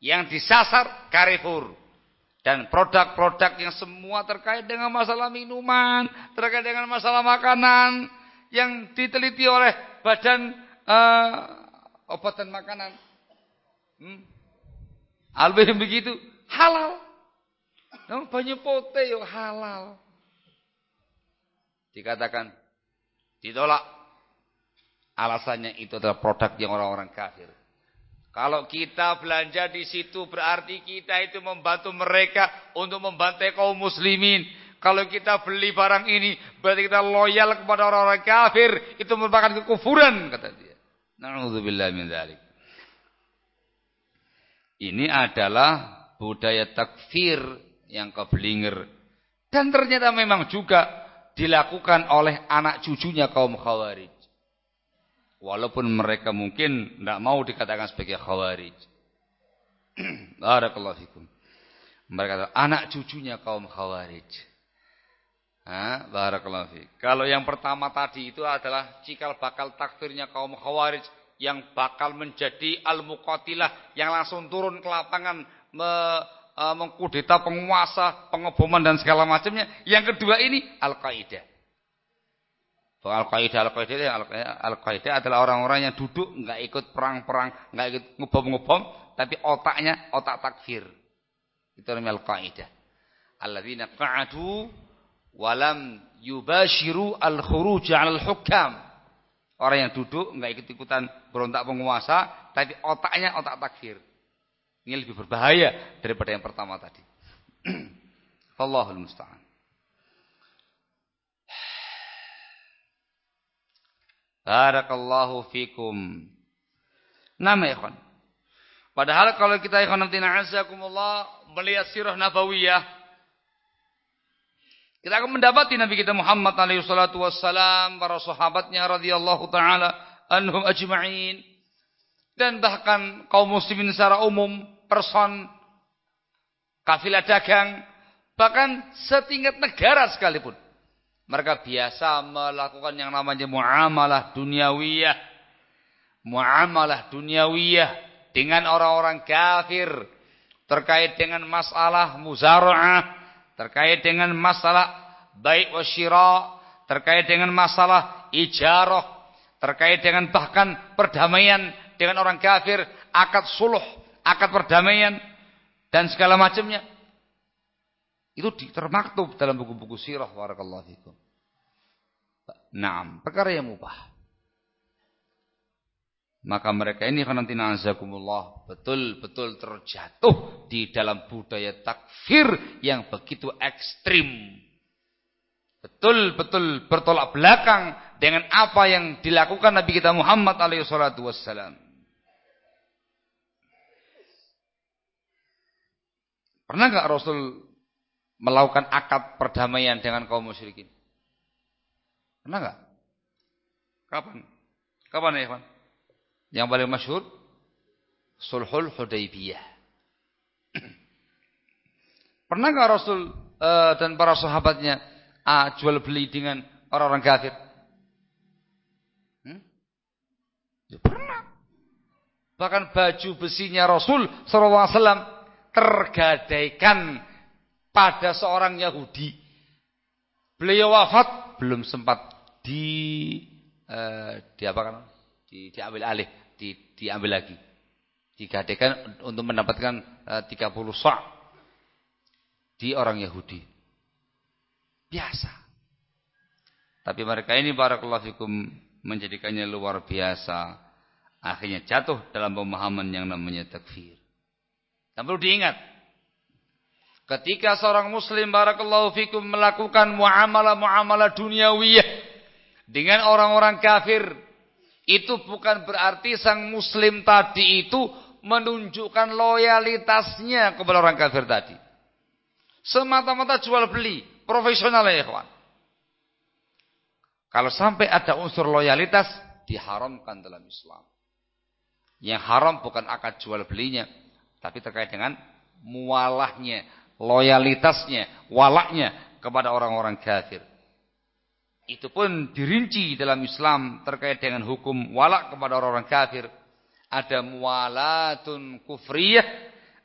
S1: Yang disasar Carrefour. Dan produk-produk yang semua terkait dengan masalah minuman, terkait dengan masalah makanan, yang diteliti oleh badan uh, obat dan makanan. Hmm? Albihim [LAUGHS] begitu, halal. Namun banyak pote yang halal. Dikatakan ditolak. Alasannya itu adalah produk yang orang-orang kafir. Kalau kita belanja di situ berarti kita itu membantu mereka untuk membantai kaum muslimin. Kalau kita beli barang ini berarti kita loyal kepada orang-orang kafir. Itu merupakan kekufuran kata dia. Nauzubillah min dzalik. Ini adalah budaya takfir yang keblinger. Dan ternyata memang juga dilakukan oleh anak cucunya kaum khawarij. Walaupun mereka mungkin tidak mau dikatakan sebagai khawarij. [CLEARS THROAT] Barakallahu fikum. Mereka kata, anak cucunya kaum khawarij. Ha, barakallahu fikum. Kalau yang pertama tadi itu adalah cikal bakal takfirnya kaum khawarij yang bakal menjadi al-muqatilah yang langsung turun ke lapangan me, uh, mengkudeta penguasa, pengeboman dan segala macamnya. Yang kedua ini Al-Qaeda. Al-Qaeda, Al-Qaeda, Al-Qaeda adalah orang-orang yang duduk nggak ikut perang-perang, nggak ikut ngebom-ngebom, tapi otaknya otak takfir. Itu namanya Al-Qaeda. Alladzina qa'adu walam yubashiru al-khuruj 'ala al-hukam. Orang yang duduk nggak ikut-ikutan berontak penguasa, tapi otaknya otak takfir. Ini lebih berbahaya daripada yang pertama tadi. [CLEARS THROAT] Allahul musta'an. Barakallahu fikum. Nama ikhwan. Padahal kalau kita ikhwan nanti na'azakumullah melihat sirah nabawiyah kita akan mendapati Nabi kita Muhammad alaihi salatu wassalam para sahabatnya radhiyallahu taala anhum ajma'in dan bahkan kaum muslimin secara umum person, kafilah dagang, bahkan setingkat negara sekalipun. Mereka biasa melakukan yang namanya muamalah duniawiyah. Muamalah duniawiyah dengan orang-orang kafir terkait dengan masalah muzara'ah, terkait dengan masalah baik wasyira, terkait dengan masalah ijarah, terkait dengan bahkan perdamaian dengan orang kafir, akad suluh akad perdamaian dan segala macamnya. Itu termaktub dalam buku-buku sirah warakallahu fikum. Naam, perkara yang mubah. Maka mereka ini nanti nazakumullah betul-betul terjatuh di dalam budaya takfir yang begitu ekstrim. Betul-betul bertolak belakang dengan apa yang dilakukan Nabi kita Muhammad alaihi salatu wassalam. Pernah nggak Rasul melakukan akad perdamaian dengan kaum musyrikin? Pernah nggak? Kapan? Kapan ya, Pak? Yang paling masyhur Sulhul Hudaybiyah. [CLEARS THROAT] Pernah nggak Rasul uh, dan para sahabatnya uh, jual beli dengan orang-orang kafir? Hmm? Ya, pernah. Bahkan baju besinya Rasul Sallallahu Alaihi Wasallam tergadaikan pada seorang Yahudi. Beliau wafat belum sempat di uh, di apa kan? Di, diambil alih, di, diambil lagi. Digadaikan untuk mendapatkan uh, 30 sa' di orang Yahudi. Biasa. Tapi mereka ini barakallahu fikum menjadikannya luar biasa. Akhirnya jatuh dalam pemahaman yang namanya takfir. Dan perlu diingat. Ketika seorang muslim barakallahu fikum melakukan muamalah-muamalah duniawiyah dengan orang-orang kafir, itu bukan berarti sang muslim tadi itu menunjukkan loyalitasnya kepada orang kafir tadi. Semata-mata jual beli, profesional ya kawan. Kalau sampai ada unsur loyalitas, diharamkan dalam Islam. Yang haram bukan akad jual belinya, tapi terkait dengan mualahnya, loyalitasnya, walaknya kepada orang-orang kafir. Itu pun dirinci dalam Islam terkait dengan hukum walak kepada orang-orang kafir. Ada mualatun kufriyah,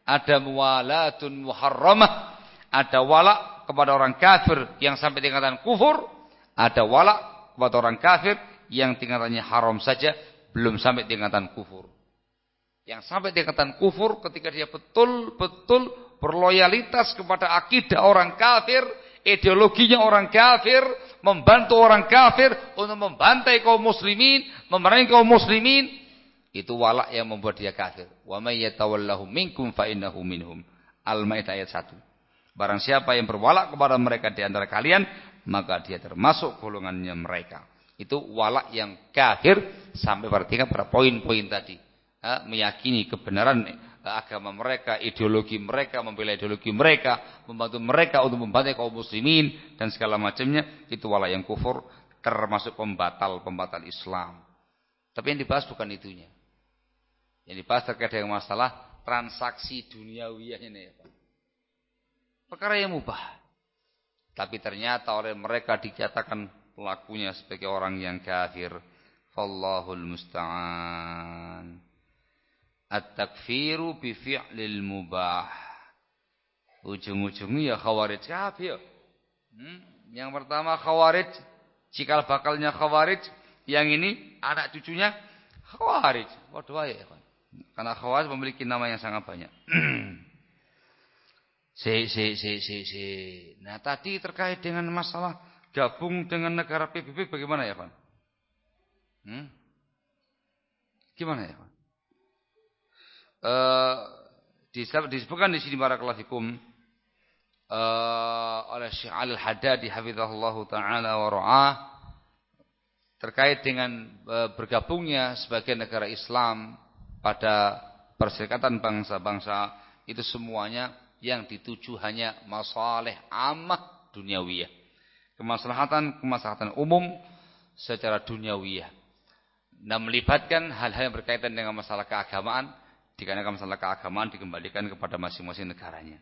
S1: ada mualatun muharramah, ada walak kepada orang kafir yang sampai tingkatan kufur, ada walak kepada orang kafir yang tingkatannya haram saja, belum sampai tingkatan kufur. Yang sampai tingkatan kufur ketika dia betul-betul berloyalitas kepada akidah orang kafir, ideologinya orang kafir, membantu orang kafir untuk membantai kaum muslimin, memerangi kaum muslimin, itu walak yang membuat dia kafir. Wa may yatawallahu minkum fa innahu minhum. Al-Maidah ayat 1. Barang siapa yang berwalak kepada mereka di antara kalian, maka dia termasuk golongannya mereka. Itu walak yang kafir sampai tingkat pada poin-poin tadi meyakini kebenaran agama mereka, ideologi mereka, membela ideologi mereka, membantu mereka untuk membantu kaum muslimin dan segala macamnya itu wala yang kufur termasuk pembatal-pembatal Islam. Tapi yang dibahas bukan itunya. Yang dibahas terkait dengan masalah transaksi duniawi ini ya. Perkara yang mubah. Tapi ternyata oleh mereka dikatakan pelakunya sebagai orang yang kafir. Fallahul musta'an. At-takfiru bi fi'lil mubah. Ujung-ujungnya ya khawarij kafir. Hmm? Yang pertama khawarij, cikal bakalnya khawarij, yang ini anak cucunya khawarij. Waduh ya, Karena khawarij memiliki nama yang sangat banyak. [CLEARS THROAT] Si, si, si, si, si. Nah tadi terkait dengan masalah gabung dengan negara PBB bagaimana ya Pak? Hmm? Gimana ya Pak? Uh, disebutkan di sini barakallahu uh, oleh Syekh Al Haddadi hafizahullah taala wa terkait dengan uh, bergabungnya sebagai negara Islam pada perserikatan bangsa-bangsa itu semuanya yang dituju hanya masalah amah duniawiyah. Kemaslahatan kemaslahatan umum secara duniawiyah. Nah melibatkan hal-hal yang berkaitan dengan masalah keagamaan dikarenakan masalah keagamaan dikembalikan kepada masing-masing negaranya.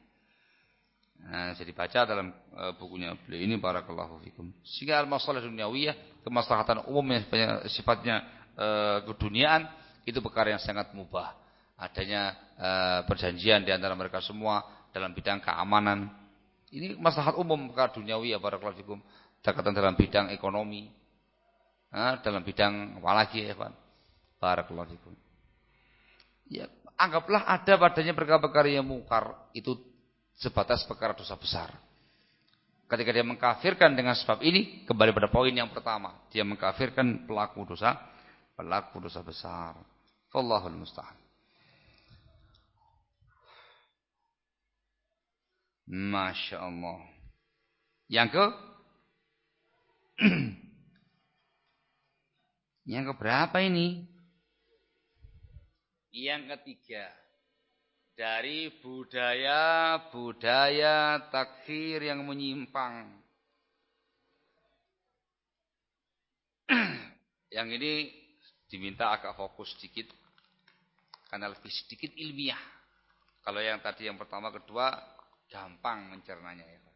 S1: Nah, saya dibaca dalam e, bukunya beliau ini barakallahu fikum. Sehingga masalah duniawiyah, kemaslahatan umum yang sifatnya e, keduniaan itu perkara yang sangat mubah. Adanya e, perjanjian di antara mereka semua dalam bidang keamanan. Ini masalah umum ke duniawi ya barakallahu fikum. Terkait dalam bidang ekonomi. Nah, dalam bidang apalagi ya Pak. Barakallahu fikum. Ya, anggaplah ada padanya perkara-perkara yang mungkar itu sebatas perkara dosa besar. Ketika dia mengkafirkan dengan sebab ini, kembali pada poin yang pertama. Dia mengkafirkan pelaku dosa, pelaku dosa besar. Wallahul musta'an. Masya Allah. Yang ke? [CLEARS THROAT] yang ke berapa ini? Yang ketiga. Dari budaya-budaya takfir yang menyimpang. [CLEARS THROAT] yang ini diminta agak fokus sedikit. Karena lebih sedikit ilmiah. Kalau yang tadi yang pertama kedua gampang mencernanya ya.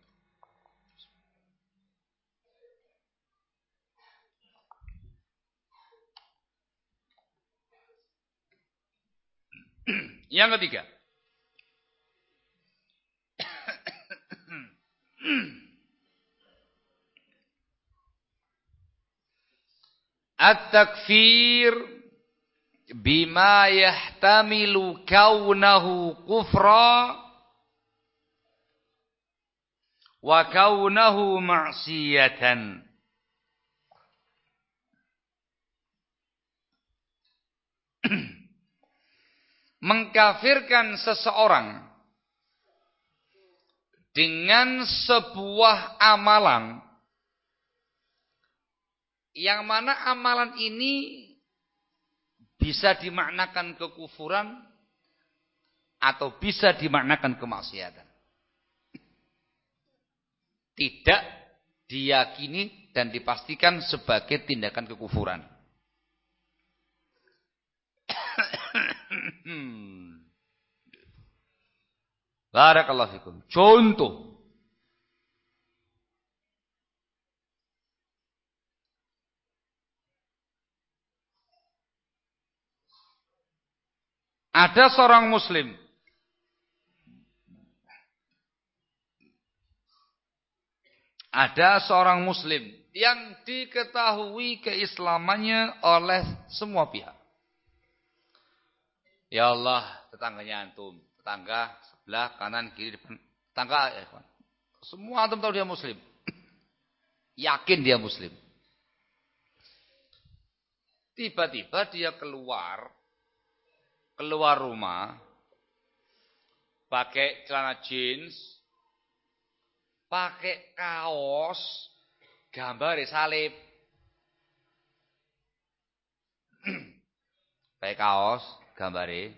S1: [CLEARS THROAT] Yang ketiga. [CLEARS THROAT] At-takfir bima yahtamilu kaunahu kufra wa kaunahu ma'siyatan [CLEARS THROAT] mengkafirkan seseorang dengan sebuah amalan yang mana amalan ini bisa dimaknakan kekufuran atau bisa dimaknakan kemaksiatan tidak diyakini dan dipastikan sebagai tindakan kekufuran. Barakallahu fikum. Contoh. Ada seorang muslim Ada seorang muslim yang diketahui keislamannya oleh semua pihak. Ya Allah, tetangganya antum, tetangga sebelah kanan kiri depan, tetangga ya. Semua antum tahu dia muslim. [CLEARS THROAT] Yakin dia muslim. Tiba-tiba dia keluar keluar rumah pakai celana jeans, pakai kaos gambar salib. [CLEARS THROAT] pakai kaos gambare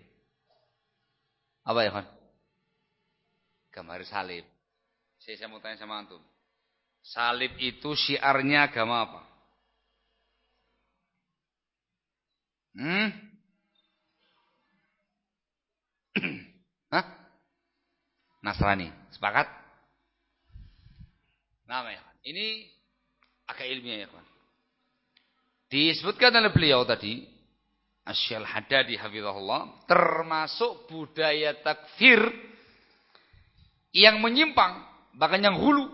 S1: Apa ya, Kon? Gambar salib. Saya, saya mau tanya sama antum. Salib itu syiarnya agama apa? Hmm? [CLEARS THROAT] Hah? Nasrani. Sepakat? Nah, ya. Ini agak ilmiah ya, kawan. Disebutkan oleh beliau tadi, Asyal Hadadi hafizahullah, termasuk budaya takfir yang menyimpang, bahkan yang hulu.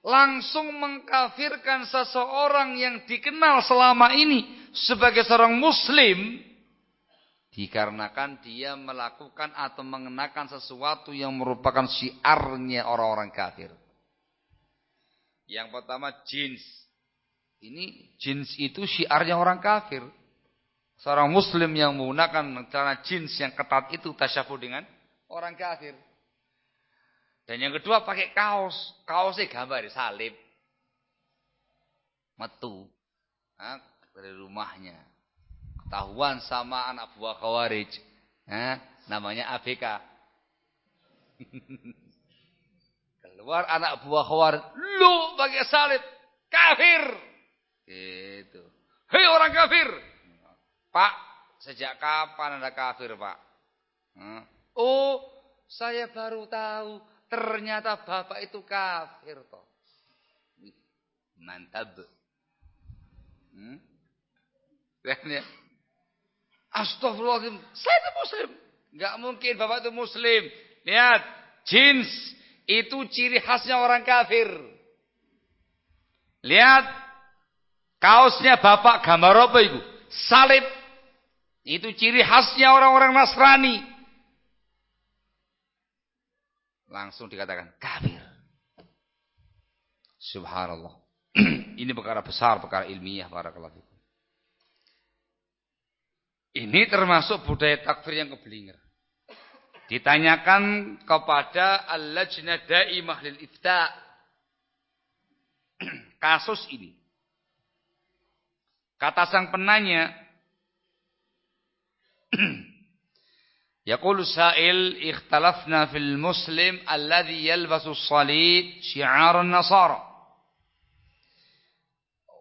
S1: Langsung mengkafirkan seseorang yang dikenal selama ini sebagai seorang muslim dikarenakan dia melakukan atau mengenakan sesuatu yang merupakan syiarnya orang-orang kafir. Yang pertama jins. Ini jins itu syiarnya orang kafir. Seorang muslim yang menggunakan cara jins yang ketat itu tasyabuh dengan orang kafir. Dan yang kedua pakai kaos. Kaosnya gambar salib. Metu. Nah, dari rumahnya. Ketahuan sama anak buah khawarij. Nah, namanya ABK. [LAUGHS] Keluar anak buah khawarij. Lu pakai salib. Kafir. Gitu. Hei orang kafir. Pak, sejak kapan Anda kafir, Pak? Oh, saya baru tahu. Ternyata Bapak itu kafir toh. Mantap. Hmm? Astagfirullahaladzim. Saya itu muslim. Gak mungkin Bapak itu muslim. Lihat. Jins. Itu ciri khasnya orang kafir. Lihat. Kaosnya bapak gambar apa itu? Salib. Itu ciri khasnya orang-orang Nasrani. Langsung dikatakan kafir. Subhanallah. [CLEARS THROAT] Ini perkara besar, perkara ilmiah para fikum. Ini termasuk budaya takfir yang kebelinger. Ditanyakan kepada Al-Lajnah Daimah lil Ifta. [CLEARS THROAT] Kasus ini. Kata sang penanya, [CLEARS THROAT] Yaqulu sa'il ikhtalafna fil muslim alladhi yalbasu salib syi'arun nasara.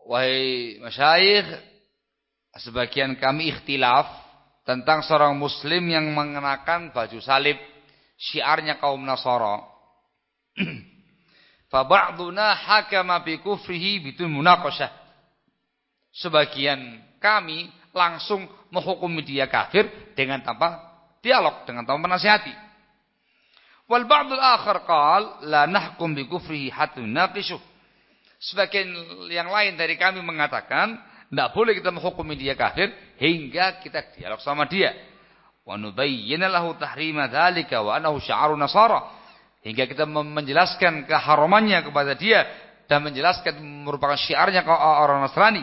S1: Wahai masyayikh, sebagian kami ikhtilaf tentang seorang muslim yang mengenakan baju salib syiarnya kaum Nasara. [CLEARS THROAT] Fa ba'duna hakama bi kufrihi bidun munaqashah sebagian kami langsung menghukumi dia kafir dengan tanpa dialog, dengan tanpa menasihati. Wal ba'dul akhar qal la nahkum bi kufrihi hatta naqishu. Sebagian yang lain dari kami mengatakan tidak boleh kita menghukumi dia kafir hingga kita dialog sama dia. Wa nubayyana lahu tahrima dzalika wa annahu sya'aru nasara. Hingga kita menjelaskan keharamannya kepada dia dan menjelaskan merupakan syiarnya orang Nasrani.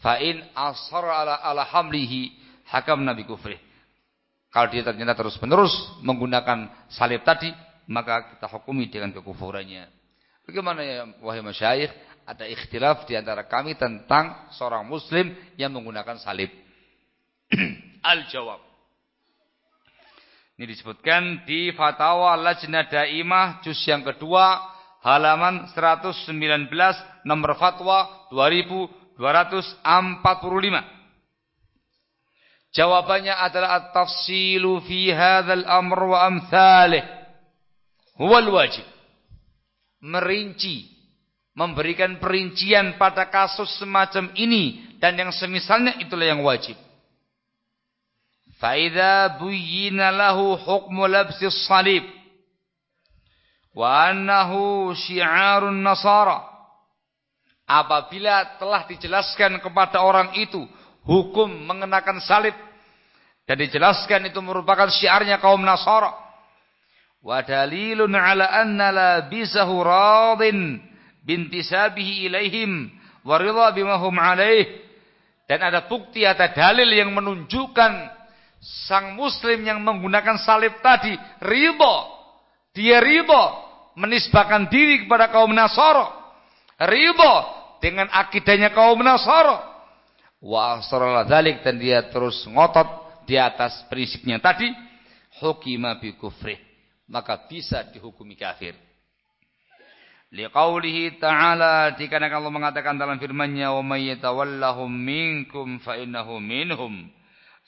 S1: Fa'in asar ala, ala hamlihi hakam nabi kufri. Kalau dia ternyata terus menerus menggunakan salib tadi, maka kita hukumi dengan kekufurannya. Bagaimana ya wahai masyayikh? Ada ikhtilaf di antara kami tentang seorang muslim yang menggunakan salib. [CLEARS THROAT] Al-jawab. Ini disebutkan di Fatwa Lajnah Daimah juz yang kedua halaman 119 nomor fatwa 2000 245. Jawabannya adalah at-tafsilu fi hadzal amr wa amsalih. Huwal wajib. Merinci, memberikan perincian pada kasus semacam ini dan yang semisalnya itulah yang wajib. Faida buyyina lahu hukmu labsi salib wa annahu syi'arun nasara apabila telah dijelaskan kepada orang itu hukum mengenakan salib dan dijelaskan itu merupakan syiarnya kaum Nasara wa dalilun ala anna labisahu radin bintisabihi ilaihim wa ridha bima hum alaih. Dan ada bukti ada dalil yang menunjukkan sang muslim yang menggunakan salib tadi ridha. Dia ridha menisbahkan diri kepada kaum Nasara. Ridha dengan akidahnya kaum Nasara. Wa asrala dzalik dan dia terus ngotot di atas prinsipnya tadi hukima bi kufrih maka bisa dihukumi kafir. Liqaulihi ta'ala dikarenakan Allah mengatakan dalam firman-Nya wa may yatawallahum minkum fa innahu minhum.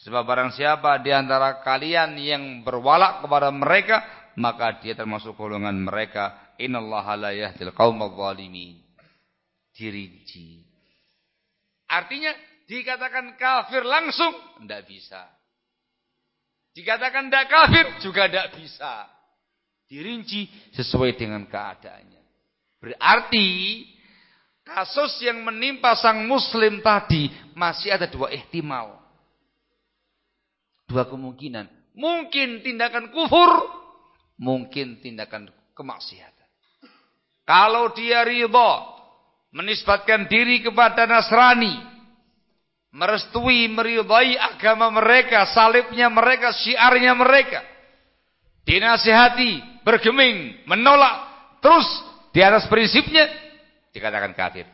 S1: Sebab barang siapa di antara kalian yang berwala kepada mereka maka dia termasuk golongan mereka. Innallaha la yahdil qaumadh dhalimin dirinci artinya dikatakan kafir langsung tidak bisa dikatakan tidak kafir juga tidak bisa dirinci sesuai dengan keadaannya Berarti kasus yang menimpa sang muslim tadi masih ada dua ihtimal. Dua kemungkinan. Mungkin tindakan kufur, mungkin tindakan kemaksiatan. Kalau dia ridha menisbatkan diri kepada Nasrani, merestui, meridai agama mereka, salibnya mereka, syiarnya mereka, dinasihati, bergeming, menolak, terus di atas prinsipnya dikatakan kafir.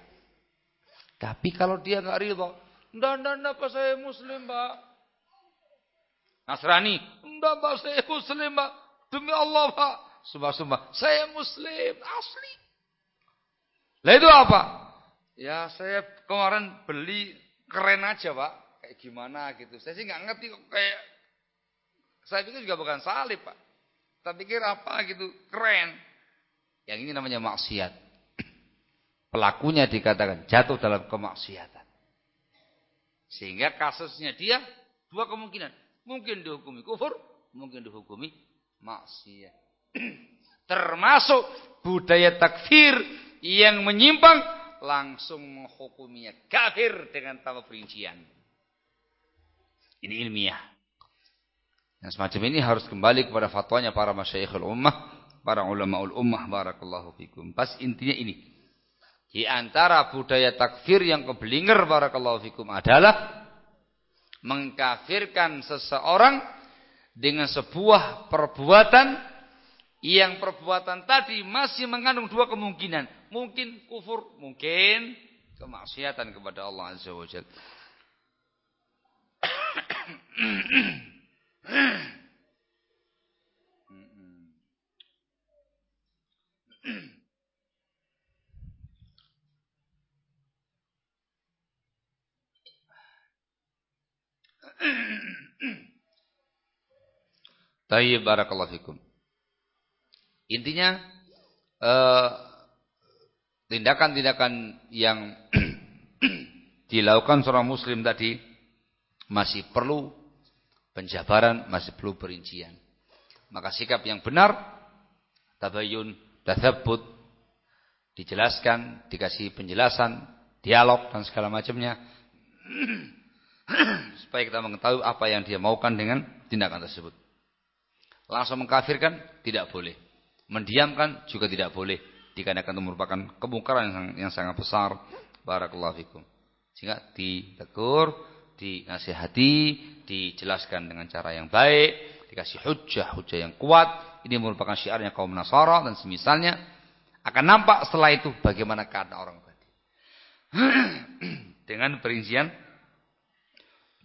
S1: Tapi kalau dia nggak ridho, ndak ndak ndak pak saya muslim pak. Nasrani, ndak pak saya muslim pak. Demi Allah pak. Sumpah sumpah, saya muslim asli. Lah itu apa? Ya saya kemarin beli keren aja pak. Kayak gimana gitu. Saya sih nggak ngerti kok kayak. Saya pikir juga bukan salib pak. Tapi pikir apa gitu keren. Yang ini namanya maksiat. [CLEARS THROAT] Pelakunya dikatakan jatuh dalam kemaksiatan. Sehingga kasusnya dia dua kemungkinan. Mungkin dihukumi kufur, mungkin dihukumi maksiat. [CLEARS THROAT] Termasuk budaya takfir yang menyimpang langsung menghukuminya kafir dengan tanpa perincian. Ini ilmiah. Yang semacam ini harus kembali kepada fatwanya para masyayikhul ummah para ulama ummah barakallahu fikum. Pas intinya ini. Di antara budaya takfir yang kebelinger barakallahu fikum adalah mengkafirkan seseorang dengan sebuah perbuatan yang perbuatan tadi masih mengandung dua kemungkinan. Mungkin kufur, mungkin kemaksiatan kepada Allah Azza wa Jalla. Tayyib barakallahu fikum. Intinya eh, tindakan-tindakan yang [CLEARS THROAT] dilakukan seorang muslim tadi masih perlu penjabaran, masih perlu perincian. Maka sikap yang benar tabayun, tathabbut dijelaskan, dikasih penjelasan, dialog dan segala macamnya [CLEARS THROAT] supaya kita mengetahui apa yang dia maukan dengan tindakan tersebut. Langsung mengkafirkan tidak boleh. Mendiamkan juga tidak boleh dikarenakan itu merupakan kemungkaran yang, yang sangat besar. Barakallahu fikum. Sehingga ditegur, dinasihati, dijelaskan dengan cara yang baik, dikasih hujah, hujah yang kuat. Ini merupakan syiarnya kaum Nasara dan semisalnya akan nampak setelah itu bagaimana keadaan orang tadi. [CLEARS THROAT] dengan perincian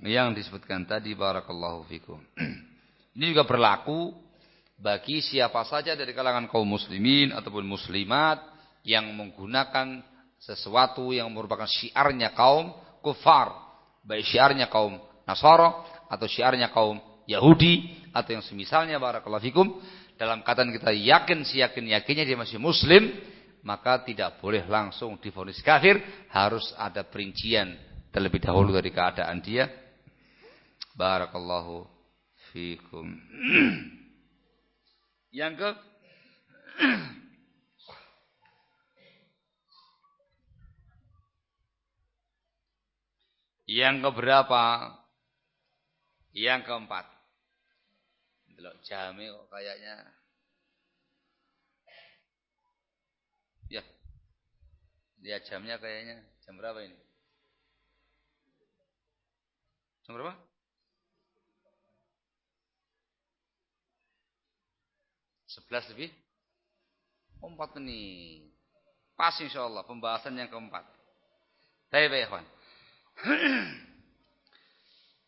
S1: yang disebutkan tadi barakallahu fikum. [CLEARS THROAT] Ini juga berlaku bagi siapa saja dari kalangan kaum muslimin ataupun muslimat yang menggunakan sesuatu yang merupakan syiarnya kaum kufar, baik syiarnya kaum Nasara atau syiarnya kaum Yahudi atau yang semisalnya barakallahu fikum dalam keadaan kita yakin siyakin yakinnya dia masih muslim maka tidak boleh langsung difonis kafir harus ada perincian terlebih dahulu dari keadaan dia Barakallahu fikum. [CLEARS THROAT] Yang ke Yang keberapa? Yang keempat. Delok jame kok kayaknya. Ya. Lihat jamnya kayaknya. Jam berapa ini? Jam berapa? Sebelas lebih? Empat menit. Pas insya Allah pembahasan yang keempat. Baik. [CLEARS THROAT]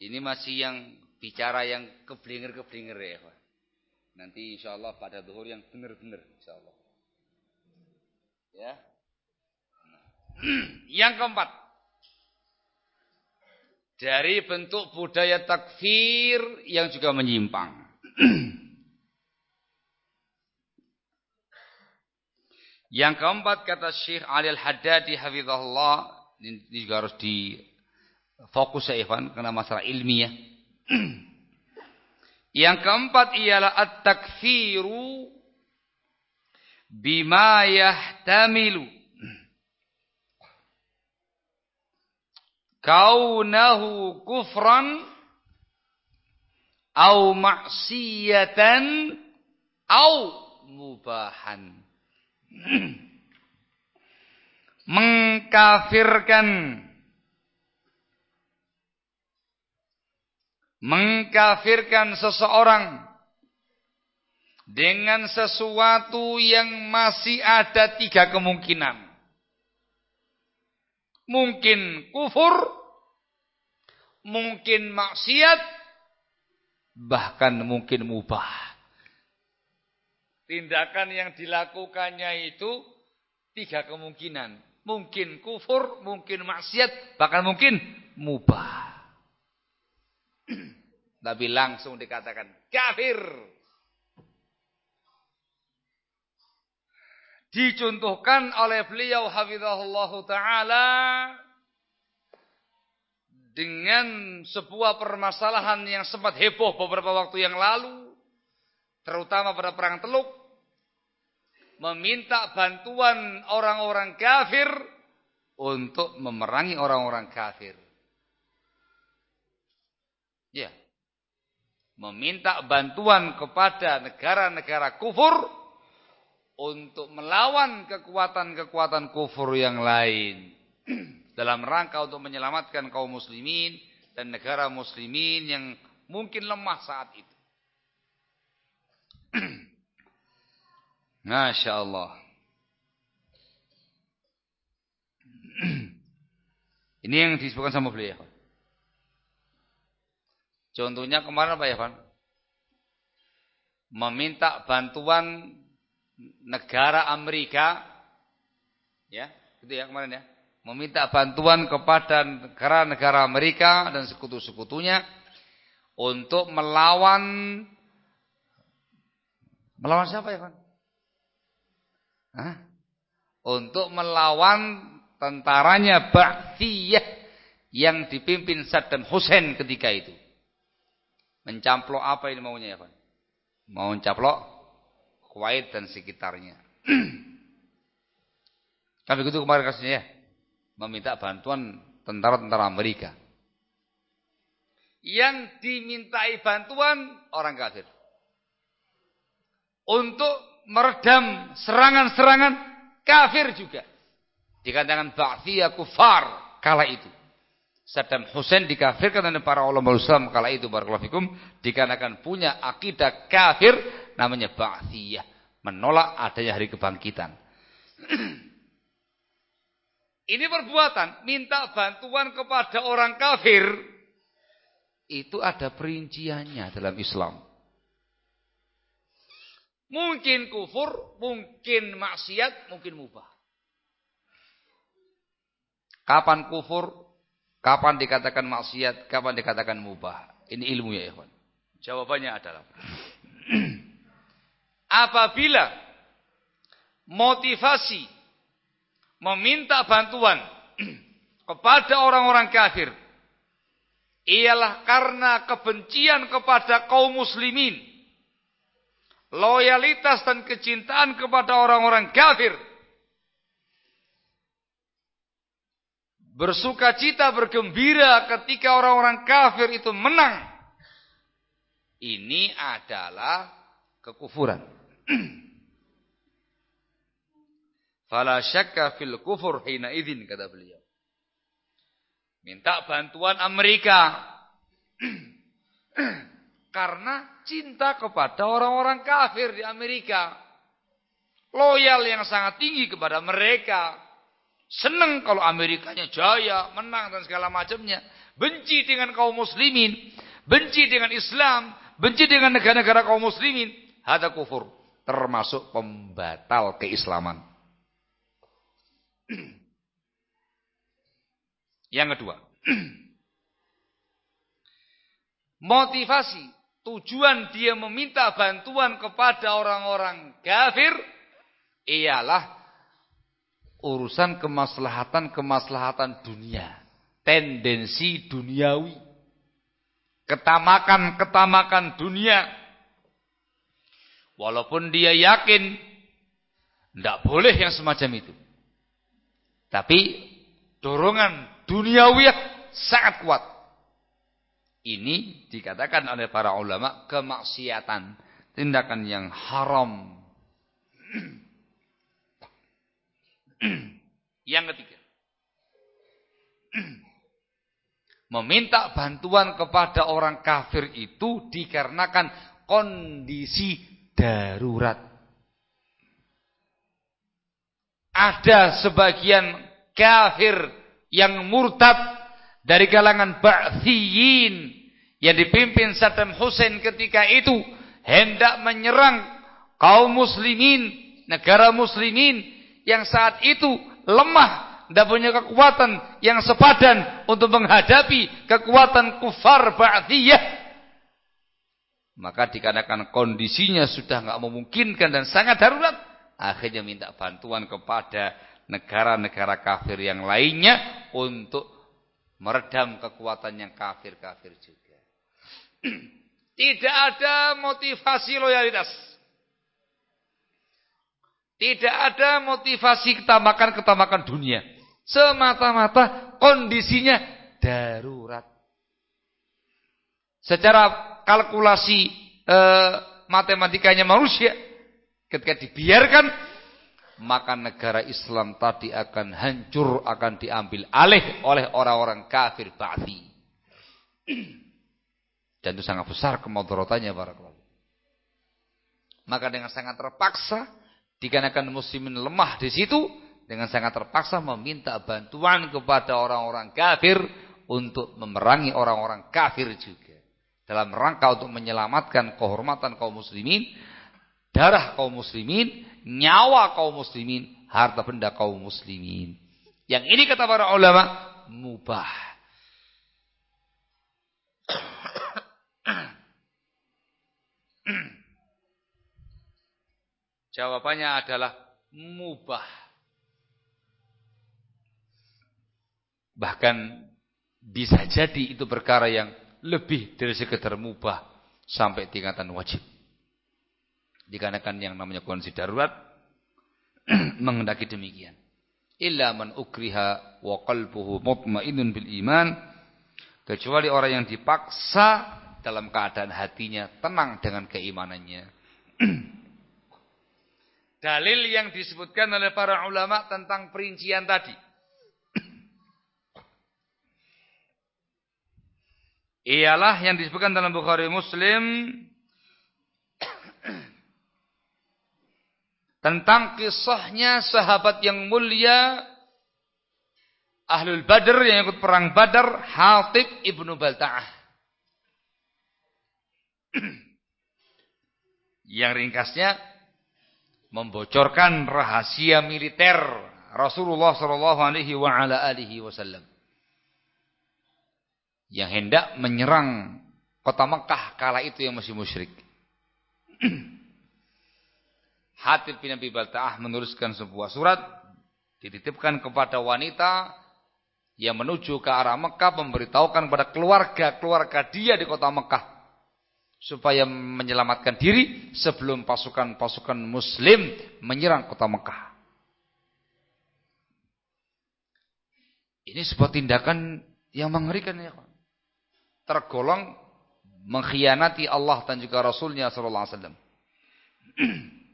S1: Ini masih yang bicara yang keblinger-keblinger ya. Nanti insya Allah pada duhur yang benar-benar insya Allah. Ya. [CLEARS THROAT] yang keempat. Dari bentuk budaya takfir yang juga menyimpang. [CLEARS THROAT] Yang keempat kata Syekh Ali Al-Haddadi hafizahullah ini juga harus di fokus ya Ivan karena masalah ilmiah. [CLEARS THROAT] Yang keempat ialah at-takfiru bima yahtamilu kaunahu kufran au maksiyatan au mubahan [CLEARS THROAT] mengkafirkan mengkafirkan seseorang dengan sesuatu yang masih ada tiga kemungkinan. Mungkin kufur, mungkin maksiat, bahkan mungkin mubah. Tindakan yang dilakukannya itu tiga kemungkinan. Mungkin kufur, mungkin maksiat, bahkan mungkin mubah. [CLEARS THROAT] Tapi langsung dikatakan kafir. Dicontohkan oleh beliau hafizahullah taala dengan sebuah permasalahan yang sempat heboh beberapa waktu yang lalu terutama pada perang Teluk, meminta bantuan orang-orang kafir untuk memerangi orang-orang kafir. Ya. Meminta bantuan kepada negara-negara kufur untuk melawan kekuatan-kekuatan kufur yang lain [CLEARS THROAT] dalam rangka untuk menyelamatkan kaum muslimin dan negara muslimin yang mungkin lemah saat itu. [CLEARS THROAT] Masya Allah. [CLEARS THROAT] Ini yang disebutkan sama beliau. Contohnya kemarin apa ya, Pak? Meminta bantuan negara Amerika, ya, gitu ya kemarin ya. Meminta bantuan kepada negara-negara Amerika dan sekutu-sekutunya untuk melawan Melawan siapa ya kan? Hah? Untuk melawan tentaranya Ba'thiyah yang dipimpin Saddam Hussein ketika itu. Mencamplok apa ini maunya ya kan? Mau mencamplok Kuwait dan sekitarnya. [CLEARS THROAT] kan begitu kemarin kasusnya ya. Meminta bantuan tentara-tentara Amerika. Yang dimintai bantuan orang kafir untuk meredam serangan-serangan kafir juga. Dikatakan ba'thiyah kufar kala itu. Saddam Hussein dikafirkan oleh para ulama Islam kala itu barakallahu dikarenakan punya akidah kafir namanya ba'thiyah, menolak adanya hari kebangkitan. [CLEARS THROAT] Ini perbuatan minta bantuan kepada orang kafir itu ada perinciannya dalam Islam. Mungkin kufur, mungkin maksiat, mungkin mubah. Kapan kufur, kapan dikatakan maksiat, kapan dikatakan mubah. Ini ilmu ya ikhwan. Jawabannya adalah [CLEARS THROAT] apabila motivasi meminta bantuan [CLEARS THROAT] kepada orang-orang kafir ialah karena kebencian kepada kaum muslimin loyalitas dan kecintaan kepada orang-orang kafir. Bersuka cita, bergembira ketika orang-orang kafir itu menang. Ini adalah kekufuran. [CLEARS THROAT] Fala syakka fil kufur hina idin kata beliau. Minta bantuan Amerika. [CLEARS THROAT] Karena cinta kepada orang-orang kafir di Amerika. Loyal yang sangat tinggi kepada mereka. Senang kalau Amerikanya jaya, menang dan segala macamnya. Benci dengan kaum muslimin. Benci dengan Islam. Benci dengan negara-negara kaum muslimin. hada kufur, termasuk pembatal keislaman. Yang kedua, [CLEARS THROAT] motivasi tujuan dia meminta bantuan kepada orang-orang kafir ialah urusan kemaslahatan-kemaslahatan dunia, tendensi duniawi, ketamakan-ketamakan dunia. Walaupun dia yakin tidak boleh yang semacam itu. Tapi dorongan duniawiyah sangat kuat. Ini dikatakan oleh para ulama kemaksiatan, tindakan yang haram. yang ketiga, meminta bantuan kepada orang kafir itu dikarenakan kondisi darurat. Ada sebagian kafir yang murtad dari kalangan Ba'thiyin yang dipimpin Saddam Hussein ketika itu hendak menyerang kaum muslimin, negara muslimin yang saat itu lemah tidak punya kekuatan yang sepadan untuk menghadapi kekuatan kufar Ba'thiyah. Maka dikarenakan kondisinya sudah nggak memungkinkan dan sangat darurat, akhirnya minta bantuan kepada negara-negara kafir yang lainnya untuk meredam kekuatan yang kafir-kafir juga. [CLEARS THROAT] Tidak ada motivasi loyalitas. Tidak ada motivasi ketamakan-ketamakan dunia. Semata-mata kondisinya darurat. Secara kalkulasi eh, matematikanya manusia ketika dibiarkan maka negara Islam tadi akan hancur, akan diambil alih oleh orang-orang kafir Ba'thi. [CLEARS THROAT] Dan itu sangat besar kemudaratannya para Maka dengan sangat terpaksa dikarenakan muslimin lemah di situ dengan sangat terpaksa meminta bantuan kepada orang-orang kafir untuk memerangi orang-orang kafir juga dalam rangka untuk menyelamatkan kehormatan kaum muslimin darah kaum muslimin nyawa kaum muslimin, harta benda kaum muslimin. Yang ini kata para ulama mubah. Jawabannya adalah mubah. Bahkan bisa jadi itu perkara yang lebih dari sekedar mubah sampai tingkatan wajib. Dikarenakan yang namanya kondisi darurat [CLEARS THROAT] menghendaki demikian. Illa man ukriha wa qalbuhu mutmainnun bil iman kecuali orang yang dipaksa dalam keadaan hatinya tenang dengan keimanannya. [CLEARS THROAT] Dalil yang disebutkan oleh para ulama tentang perincian tadi. [CLEARS THROAT] Ialah yang disebutkan dalam Bukhari Muslim tentang kisahnya sahabat yang mulia Ahlul Badr yang ikut perang Badar Hatib ibnu Balta'ah [CLEARS THROAT] yang ringkasnya membocorkan rahasia militer Rasulullah Shallallahu Alaihi Wasallam yang hendak menyerang kota Mekah kala itu yang masih musyrik. [CLEARS THROAT] Hatib bin Abi Balta'ah menuliskan sebuah surat dititipkan kepada wanita yang menuju ke arah Mekah memberitahukan kepada keluarga-keluarga dia di kota Mekah supaya menyelamatkan diri sebelum pasukan-pasukan muslim menyerang kota Mekah. Ini sebuah tindakan yang mengerikan ya. Tergolong mengkhianati Allah dan juga Rasulnya sallallahu alaihi wasallam. [CLEARS THROAT]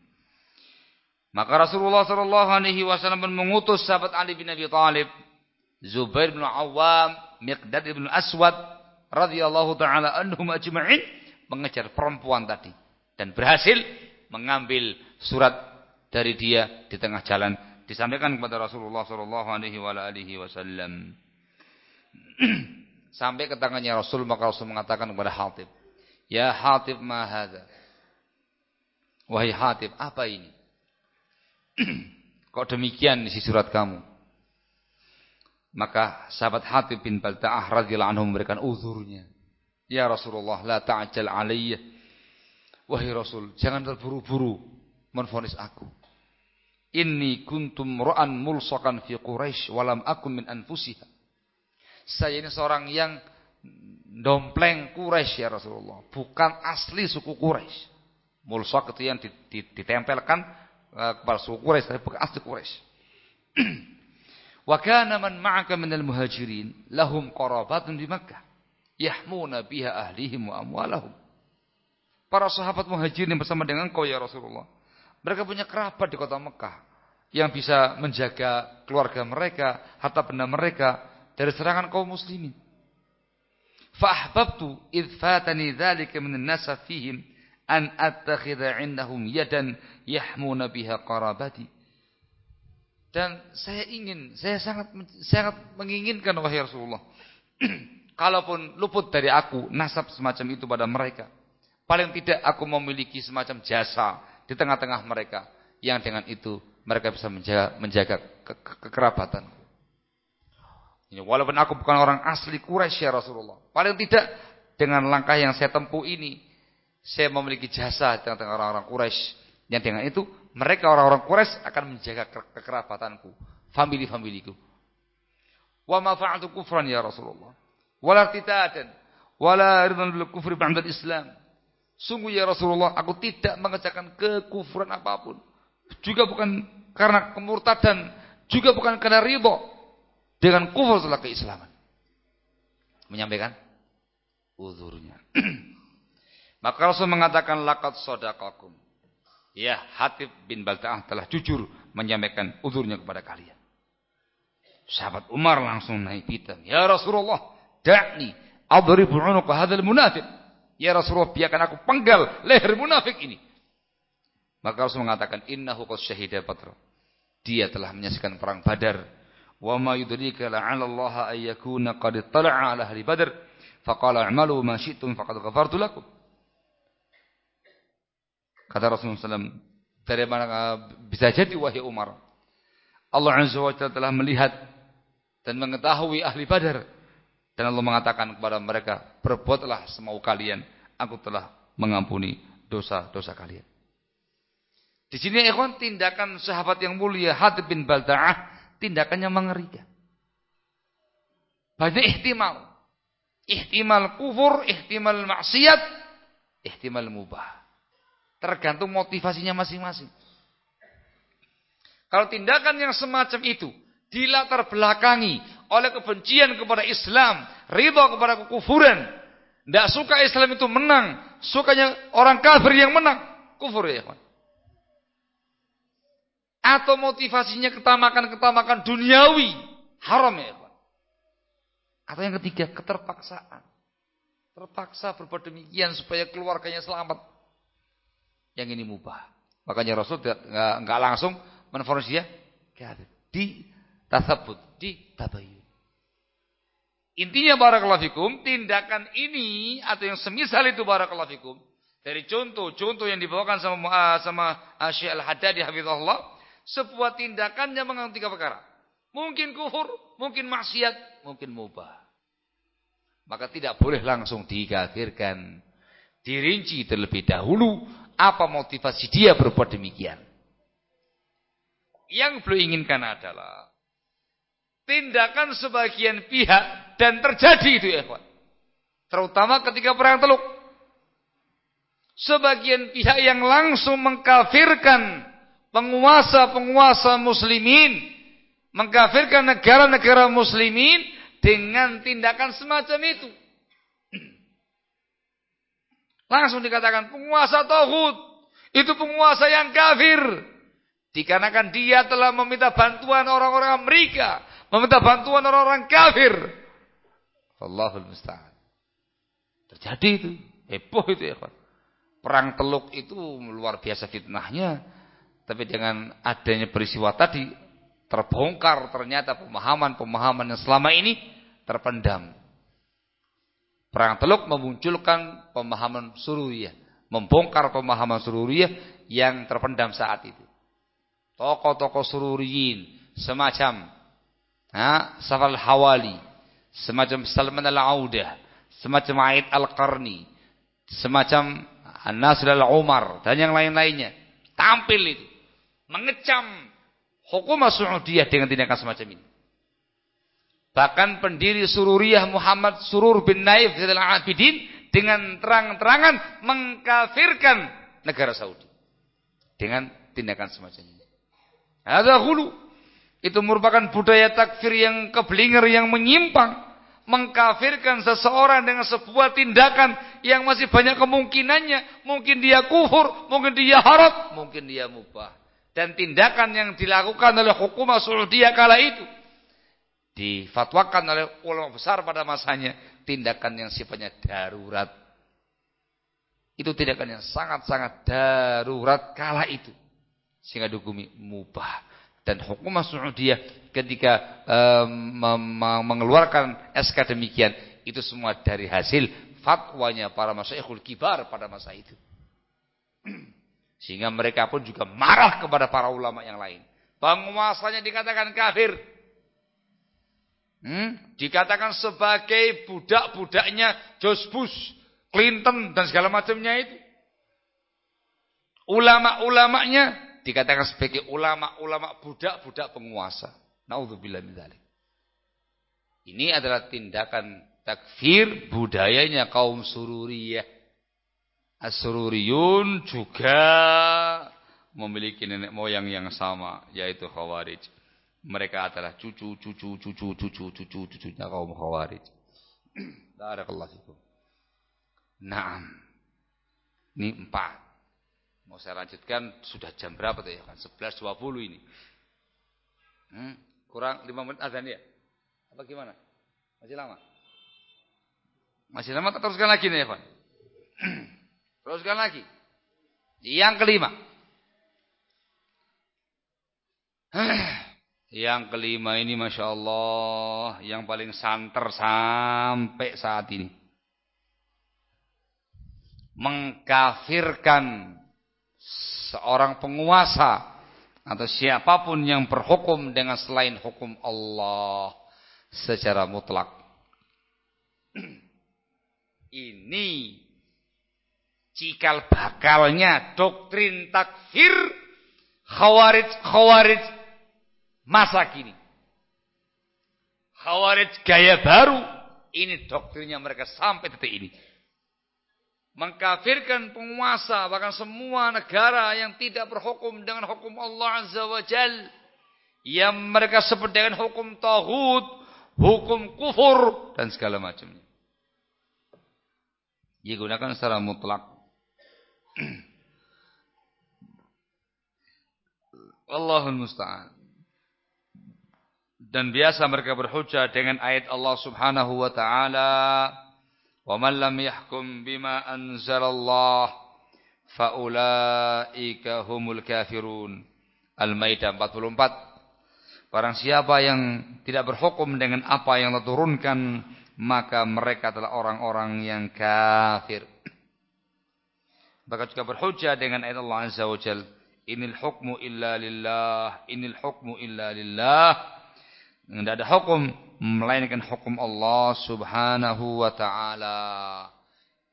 S1: Maka Rasulullah sallallahu alaihi wasallam pun mengutus sahabat Ali bin Abi Thalib, Zubair bin Awam, Miqdad bin Aswad radhiyallahu taala anhum ajma'in mengejar perempuan tadi dan berhasil mengambil surat dari dia di tengah jalan disampaikan kepada Rasulullah sallallahu alaihi wasallam. [CLEARS THROAT] Sampai ke tangannya Rasul maka Rasul mengatakan kepada Hatib, "Ya Hatib ma hadza?" Wahai Hatib, apa ini? [CLEARS THROAT] Kok demikian isi surat kamu? Maka sahabat Hatib bin Balta'ah radhiyallahu anhu memberikan uzurnya. Ya Rasulullah, la ta'jal alayya. Wahai Rasul, jangan terburu-buru menfonis aku. Inni kuntum ra'an mulsakan fi Quraisy walam akum min anfusiha. Saya ini seorang yang dompleng Quraisy ya Rasulullah, bukan asli suku Quraisy. Mulsak itu yang ditempelkan uh, kepada suku Quraisy tapi asli Quraisy. [CLEARS THROAT] Wa kana man ma'aka minal muhajirin lahum qarabatun di Makkah yahmuna biha ahlihim wa amwalahum. Para sahabat muhajirin bersama dengan kau ya Rasulullah mereka punya kerabat di kota Mekah yang bisa menjaga keluarga mereka, harta benda mereka dari serangan kaum muslimin. Fahbabtu idh fatani dzalika min an-nasa fihim an attakhidha 'indahum yadan yahmuna biha qarabati. Dan saya ingin, saya sangat sangat menginginkan wahai Rasulullah. [CLEARS THROAT] Kalaupun luput dari aku nasab semacam itu pada mereka. Paling tidak aku memiliki semacam jasa di tengah-tengah mereka yang dengan itu mereka bisa menjaga, menjaga ke, ke, kekerabatan. Walaupun aku bukan orang asli Quraisy ya Rasulullah, paling tidak dengan langkah yang saya tempuh ini saya memiliki jasa tengah-tengah orang-orang Quraisy yang dengan itu mereka orang-orang Quraisy akan menjaga ke, kekerabatanku, famili-familiku. Wa ma fa'altu kufran ya Rasulullah. Wala irtitadan wala ridan bil kufri ba'da Islam. Sungguh ya Rasulullah, aku tidak mengerjakan kekufuran apa pun. Juga bukan karena kemurtadan, juga bukan karena ridho dengan kufur setelah keislaman. Menyampaikan uzurnya. [CLEARS THROAT] Maka Rasul mengatakan laqad sadaqakum. Ya, Hatib bin Balta'ah telah jujur menyampaikan uzurnya kepada kalian. Sahabat Umar langsung naik pitam. Ya Rasulullah, da'ni adribu 'unuqa hadzal munafiq. Ya Rasulullah, biarkan aku penggal leher munafik ini. Maka Rasul mengatakan, Innahu qad syahida badr. Dia telah menyaksikan perang Badar. Wa ma yudrika la'ala Allah ayyakuna qad tala'a ala ahli Badr. Faqala a'malu ma syi'tum faqad ghafartu lakum. Kata Rasulullah SAW, dari mana bisa jadi wahai Umar. Allah Azza wa Jalla telah melihat dan mengetahui ahli Badar dan Allah mengatakan kepada mereka, berbuatlah semau kalian, aku telah mengampuni dosa-dosa kalian. Di sini ikhwan tindakan sahabat yang mulia Hatib bin Balda'ah tindakannya mengerikan. Banyak ihtimal. Ihtimal kufur, ihtimal maksiat, ihtimal mubah. Tergantung motivasinya masing-masing. Kalau tindakan yang semacam itu dilatar belakangi oleh kebencian kepada Islam, ridha kepada kekufuran. Tidak suka Islam itu menang, sukanya orang kafir yang menang, kufur ya kawan. Atau motivasinya ketamakan-ketamakan duniawi, haram ya kawan. Atau yang ketiga, keterpaksaan. Terpaksa berbuat demikian supaya keluarganya selamat. Yang ini mubah. Makanya Rasul nggak langsung menfonis dia di tasabut, di tabayun. Intinya barakallahu fikum, tindakan ini atau yang semisal itu barakallahu fikum dari contoh-contoh yang dibawakan sama uh, sama uh, Syekh Al-Haddadi hafizahullah, sebuah tindakan yang mengandung tiga perkara. Mungkin kufur, mungkin maksiat, mungkin mubah. Maka tidak boleh langsung dikafirkan. Dirinci terlebih dahulu apa motivasi dia berbuat demikian. Yang beliau inginkan adalah tindakan sebagian pihak dan terjadi itu ya kawan. Terutama ketika perang Teluk. Sebagian pihak yang langsung mengkafirkan penguasa-penguasa muslimin, mengkafirkan negara-negara muslimin dengan tindakan semacam itu. Langsung dikatakan penguasa tauhid itu penguasa yang kafir. Dikarenakan dia telah meminta bantuan orang-orang Amerika meminta bantuan orang-orang kafir. Allahul musta'an. Terjadi itu, heboh itu ya. Perang Teluk itu luar biasa fitnahnya. Tapi dengan adanya peristiwa tadi terbongkar ternyata pemahaman-pemahaman yang selama ini terpendam. Perang Teluk memunculkan pemahaman Sururiyah, membongkar pemahaman sururiyah yang terpendam saat itu. Tokoh-tokoh sururiyin semacam ha, Safal Hawali, semacam Salman al-Audah, semacam Aid al-Qarni, semacam An-Nasr al-Umar dan yang lain-lainnya tampil itu mengecam hukum Saudiyah dengan tindakan semacam ini. Bahkan pendiri Sururiyah Muhammad Surur bin Naif Zainal Abidin dengan terang-terangan mengkafirkan negara Saudi dengan tindakan semacam ini. Ada hulu. Itu merupakan budaya takfir yang keblinger yang menyimpang. Mengkafirkan seseorang dengan sebuah tindakan yang masih banyak kemungkinannya. Mungkin dia kufur, mungkin dia harap, mungkin dia mubah. Dan tindakan yang dilakukan oleh hukum Saudiyah kala itu difatwakan oleh ulama besar pada masanya tindakan yang sifatnya darurat. Itu tindakan yang sangat-sangat darurat kala itu. Sehingga dihukumi mubah. Dan hukum Saudiyah ketika um, mengeluarkan SK demikian. Itu semua dari hasil fatwanya para masyaikhul kibar pada masa itu. [CLEARS THROAT] Sehingga mereka pun juga marah kepada para ulama yang lain. Penguasanya dikatakan kafir. Hmm? Dikatakan sebagai budak-budaknya George Bush, Clinton dan segala macamnya itu. Ulama-ulamanya dikatakan sebagai ulama-ulama budak-budak penguasa. Nauzubillah min. Ini adalah tindakan takfir budayanya kaum sururiyah. As-sururiyun juga memiliki nenek moyang yang sama yaitu khawarij mereka adalah cucu, cucu, cucu, cucu, cucu, cucunya kaum khawarij. [CLEARS THROAT] Barakallahu fikum. Naam. Ini empat. Mau saya lanjutkan, sudah jam berapa tuh ya kan? 11.20 ini. Hmm? Kurang 5 menit azan ya? Apa gimana? Masih lama? Masih lama, teruskan lagi nih ya Pak. [CLEARS THROAT] teruskan lagi. Yang kelima. [CLEARS THROAT] Yang kelima ini Masya Allah Yang paling santer sampai saat ini. Mengkafirkan Seorang penguasa Atau siapa pun yang berhukum Dengan selain hukum Allah Secara mutlak. [CLEARS THROAT] Ini Cikal bakalnya Doktrin takfir Khawarij Khawarij masa kini. Khawarij gaya baru. Ini doktrinnya mereka sampai detik ini. Mengkafirkan penguasa. Bahkan semua negara yang tidak berhukum dengan hukum Allah Azza wa Jal. Yang mereka sebut dengan hukum tauhid, Hukum kufur. Dan segala macamnya. Digunakan secara mutlak. [CLEARS THROAT] Allahul Musta'an. Dan biasa mereka berhujah dengan ayat Allah Subhanahu wa taala, "Wa man lam yahkum bima anzalallah faulaika humul kafirun." Al-Maidah 44. Barang siapa yang tidak berhukum dengan apa yang diturunkan, maka mereka adalah orang-orang yang kafir. Maka juga berhujah dengan ayat Allah Azza wa Jalla, "Inil hukmu illa lillah, inil hukmu illa lillah." Tidak ada hukum melainkan hukum Allah Subhanahu wa taala.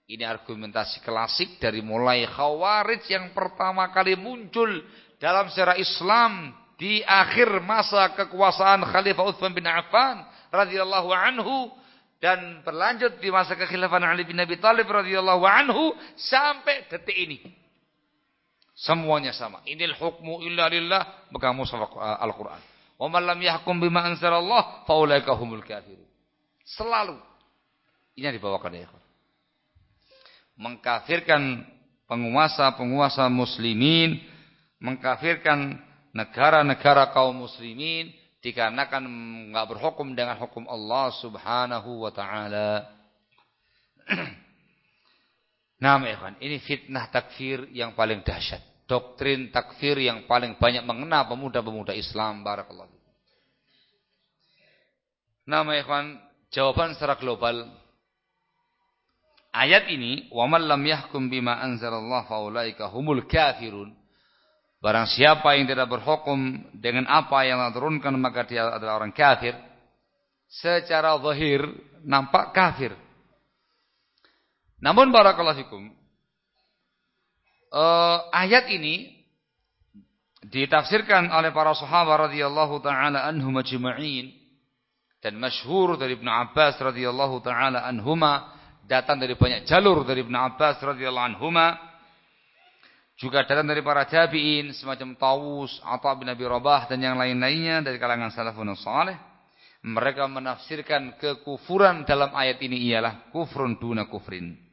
S1: Ini argumentasi klasik dari mulai Khawarij yang pertama kali muncul dalam sejarah Islam di akhir masa kekuasaan Khalifah Utsman bin Affan radhiyallahu anhu dan berlanjut di masa kekhilafan Ali bin Abi Thalib radhiyallahu anhu sampai detik ini. Semuanya sama. Inil hukmu illa lillah mushaf Al-Qur'an. Wa man lam yahkum bima anzalallah faulaika humul kafirun. Selalu ini yang dibawakan ya. Mengkafirkan penguasa-penguasa muslimin, mengkafirkan negara-negara kaum muslimin dikarenakan enggak berhukum dengan hukum Allah Subhanahu wa taala. [CLEARS THROAT] Nah, ini fitnah takfir yang paling dahsyat doktrin takfir yang paling banyak mengena pemuda-pemuda Islam barakallahu. Nama ikhwan, jawaban secara global ayat ini, "Wa man lam yahkum bima anzalallah faulaika humul kafirun." Barang siapa yang tidak berhukum dengan apa yang Allah turunkan maka dia adalah orang kafir. Secara zahir nampak kafir. Namun barakallahu fikum uh, ayat ini ditafsirkan oleh para sahabat radhiyallahu taala anhum ajma'in. Dan masyhur dari Ibnu Abbas radhiyallahu taala anhuma datang dari banyak jalur dari Ibnu Abbas radhiyallahu anhuma. Juga datang dari para tabi'in semacam Tawus, Atha bin Abi Rabah dan yang lain-lainnya dari kalangan salafun saleh mereka menafsirkan kekufuran dalam ayat ini ialah kufrun duna kufrin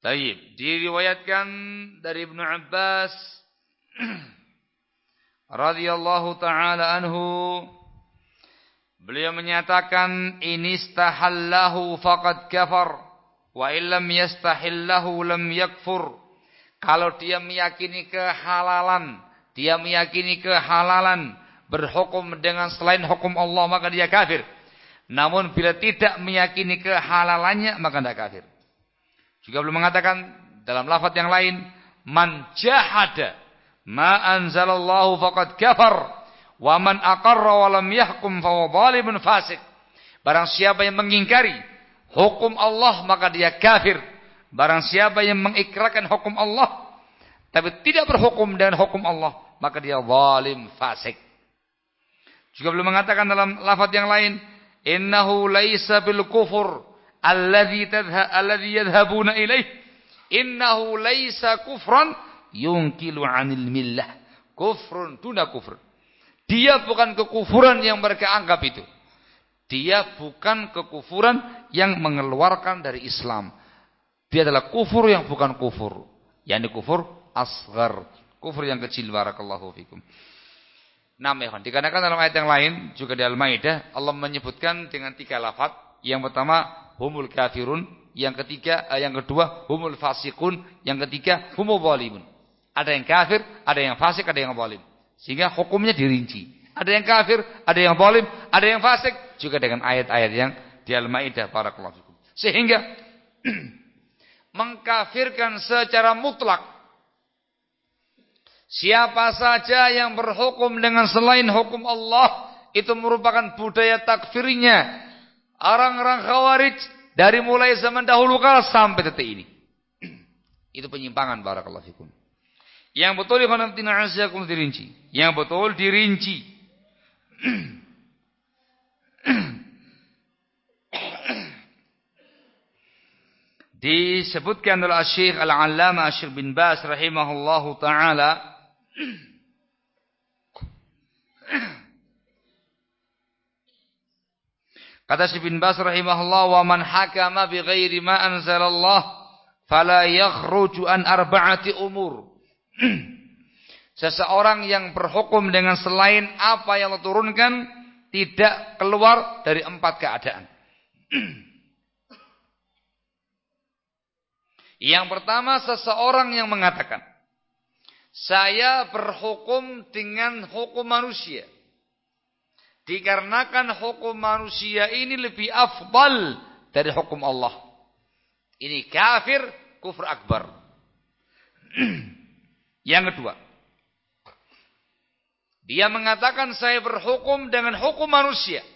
S1: Taib. Diriwayatkan dari Ibnu Abbas [CLEARS THROAT] radhiyallahu taala anhu beliau menyatakan inistahallahu faqad kafar wa illam yastahillahu lam yakfur. Kalau dia meyakini kehalalan, dia meyakini kehalalan berhukum dengan selain hukum Allah maka dia kafir. Namun bila tidak meyakini kehalalannya maka tidak kafir. Juga belum mengatakan dalam lafaz yang lain, man jahada ma anzalallahu faqad kafar wa man aqarra wa lam yahkum fa zalimun fasik. Barang siapa yang mengingkari hukum Allah maka dia kafir. Barang siapa yang mengikrarkan hukum Allah tapi tidak berhukum dengan hukum Allah maka dia zalim fasik. Juga belum mengatakan dalam lafaz yang lain, innahu laisa bil kufur alladhi tadha alladhi yadhhabuna ilaih innahu laisa kufran yungkilu 'anil millah kufrun tuna kufur dia bukan kekufuran yang mereka anggap itu. Dia bukan kekufuran yang mengeluarkan dari Islam. Dia adalah kufur yang bukan kufur. Yakni kufur asghar. Kufur yang kecil barakallahu fikum. Nah, dikarenakan dalam ayat yang lain juga di Al-Maidah Allah menyebutkan dengan tiga lafaz. Yang pertama humul kafirun, yang ketiga eh, yang kedua humul fasikun, yang ketiga humul zalimun. Ada yang kafir, ada yang fasik, ada yang zalim. Sehingga hukumnya dirinci. Ada yang kafir, ada yang zalim, ada yang fasik juga dengan ayat-ayat yang di Al-Maidah para fikum. Sehingga [CLEARS THROAT] mengkafirkan secara mutlak siapa saja yang berhukum dengan selain hukum Allah itu merupakan budaya takfirnya Orang-orang khawarij dari mulai zaman dahulu kala sampai detik ini. [CLEARS THROAT] Itu penyimpangan barakallahu fikum. Yang betul dirinci. Yang betul dirinci. [CLEARS THROAT] Disebutkan oleh Syekh Al-Allamah Syekh bin Bas rahimahullahu taala [CLEARS THROAT] Kata Syekh bin Bas rahimahullah wa man hakama bi ghairi ma anzalallah fala yakhruju an arba'ati umur. [CLEARS THROAT] Seseorang yang berhukum dengan selain apa yang Allah turunkan tidak keluar dari empat keadaan. [CLEARS THROAT] yang pertama seseorang yang mengatakan saya berhukum dengan hukum manusia. Dikarenakan hukum manusia ini lebih afdal dari hukum Allah. Ini kafir, kufur akbar. [CLEARS THROAT] Yang kedua. Dia mengatakan saya berhukum dengan hukum manusia.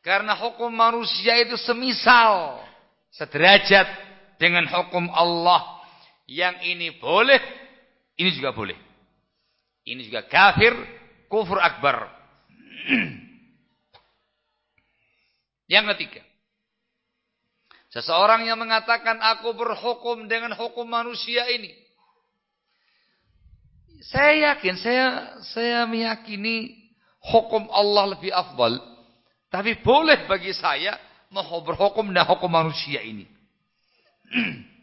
S1: Karena hukum manusia itu semisal, sederajat dengan hukum Allah. Yang ini boleh, ini juga boleh. Ini juga kafir, kufur akbar. [CLEARS THROAT] Yang ketiga. Seseorang yang mengatakan aku berhukum dengan hukum manusia ini. Saya yakin, saya saya meyakini hukum Allah lebih afdal. Tapi boleh bagi saya mau berhukum dengan hukum manusia ini. [CLEARS THROAT]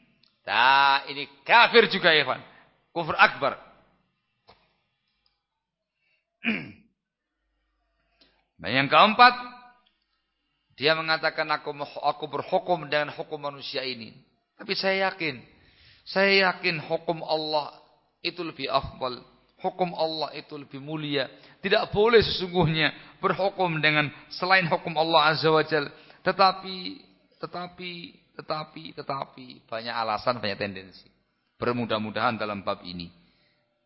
S1: Nah, ini kafir juga ya, Kufur akbar. [CLEARS THROAT] Nah yang keempat, dia mengatakan aku aku berhukum dengan hukum manusia ini. Tapi saya yakin, saya yakin hukum Allah itu lebih afdal. Hukum Allah itu lebih mulia. Tidak boleh sesungguhnya berhukum dengan selain hukum Allah Azza wa Jal. Tetapi, tetapi, tetapi, tetapi, banyak alasan, banyak tendensi. Bermudah-mudahan dalam bab ini.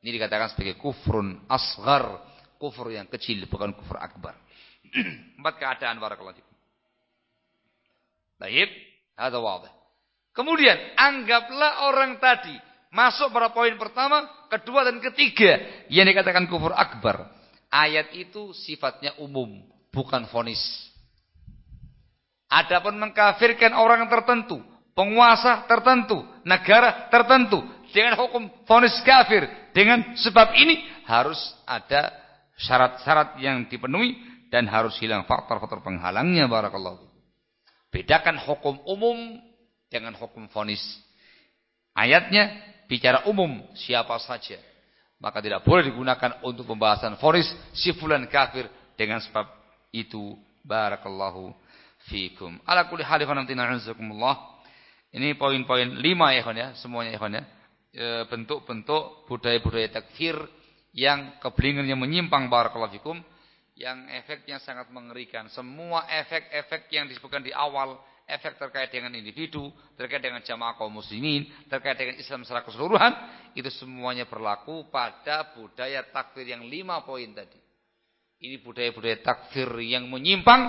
S1: Ini dikatakan sebagai kufrun asgar. Kufur yang kecil, bukan kufur akbar. [CLEARS THROAT] Empat keadaan barakallahu fikum. Baik, ada wadah. Kemudian, anggaplah orang tadi masuk pada poin pertama, kedua dan ketiga yang dikatakan kufur akbar. Ayat itu sifatnya umum, bukan fonis. Adapun mengkafirkan orang tertentu, penguasa tertentu, negara tertentu dengan hukum fonis kafir dengan sebab ini harus ada syarat-syarat yang dipenuhi dan harus hilang faktor-faktor penghalangnya barakallahu. Bedakan hukum umum dengan hukum fonis. Ayatnya bicara umum siapa saja. Maka tidak boleh digunakan untuk pembahasan fonis si fulan kafir dengan sebab itu barakallahu fikum. Ala kulli hal Ini poin-poin lima ya ya, semuanya ya ya. Bentuk-bentuk budaya-budaya takfir yang kebelingan yang menyimpang barakallahu fikum yang efeknya sangat mengerikan. Semua efek-efek yang disebutkan di awal, efek terkait dengan individu, terkait dengan jamaah kaum muslimin, terkait dengan Islam secara keseluruhan, itu semuanya berlaku pada budaya takfir yang lima poin tadi. Ini budaya-budaya takfir yang menyimpang,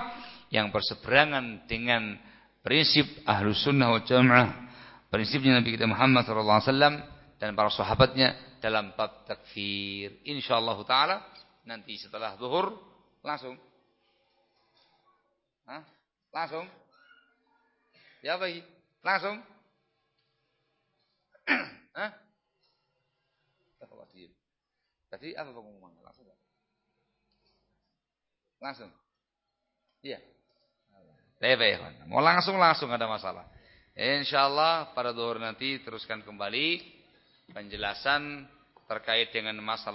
S1: yang berseberangan dengan prinsip ahlus sunnah wal jamaah, prinsipnya Nabi kita Muhammad SAW, dan para sahabatnya dalam bab takfir. Insyaallah taala nanti setelah zuhur langsung. Hah? Langsung? Ya baik. Langsung? [CLEARS THROAT] Hah? Tadi apa pengumuman? Langsung Langsung. Iya. Baik, Mau langsung langsung ada masalah. Insyaallah pada zuhur nanti teruskan kembali penjelasan terkait dengan masalah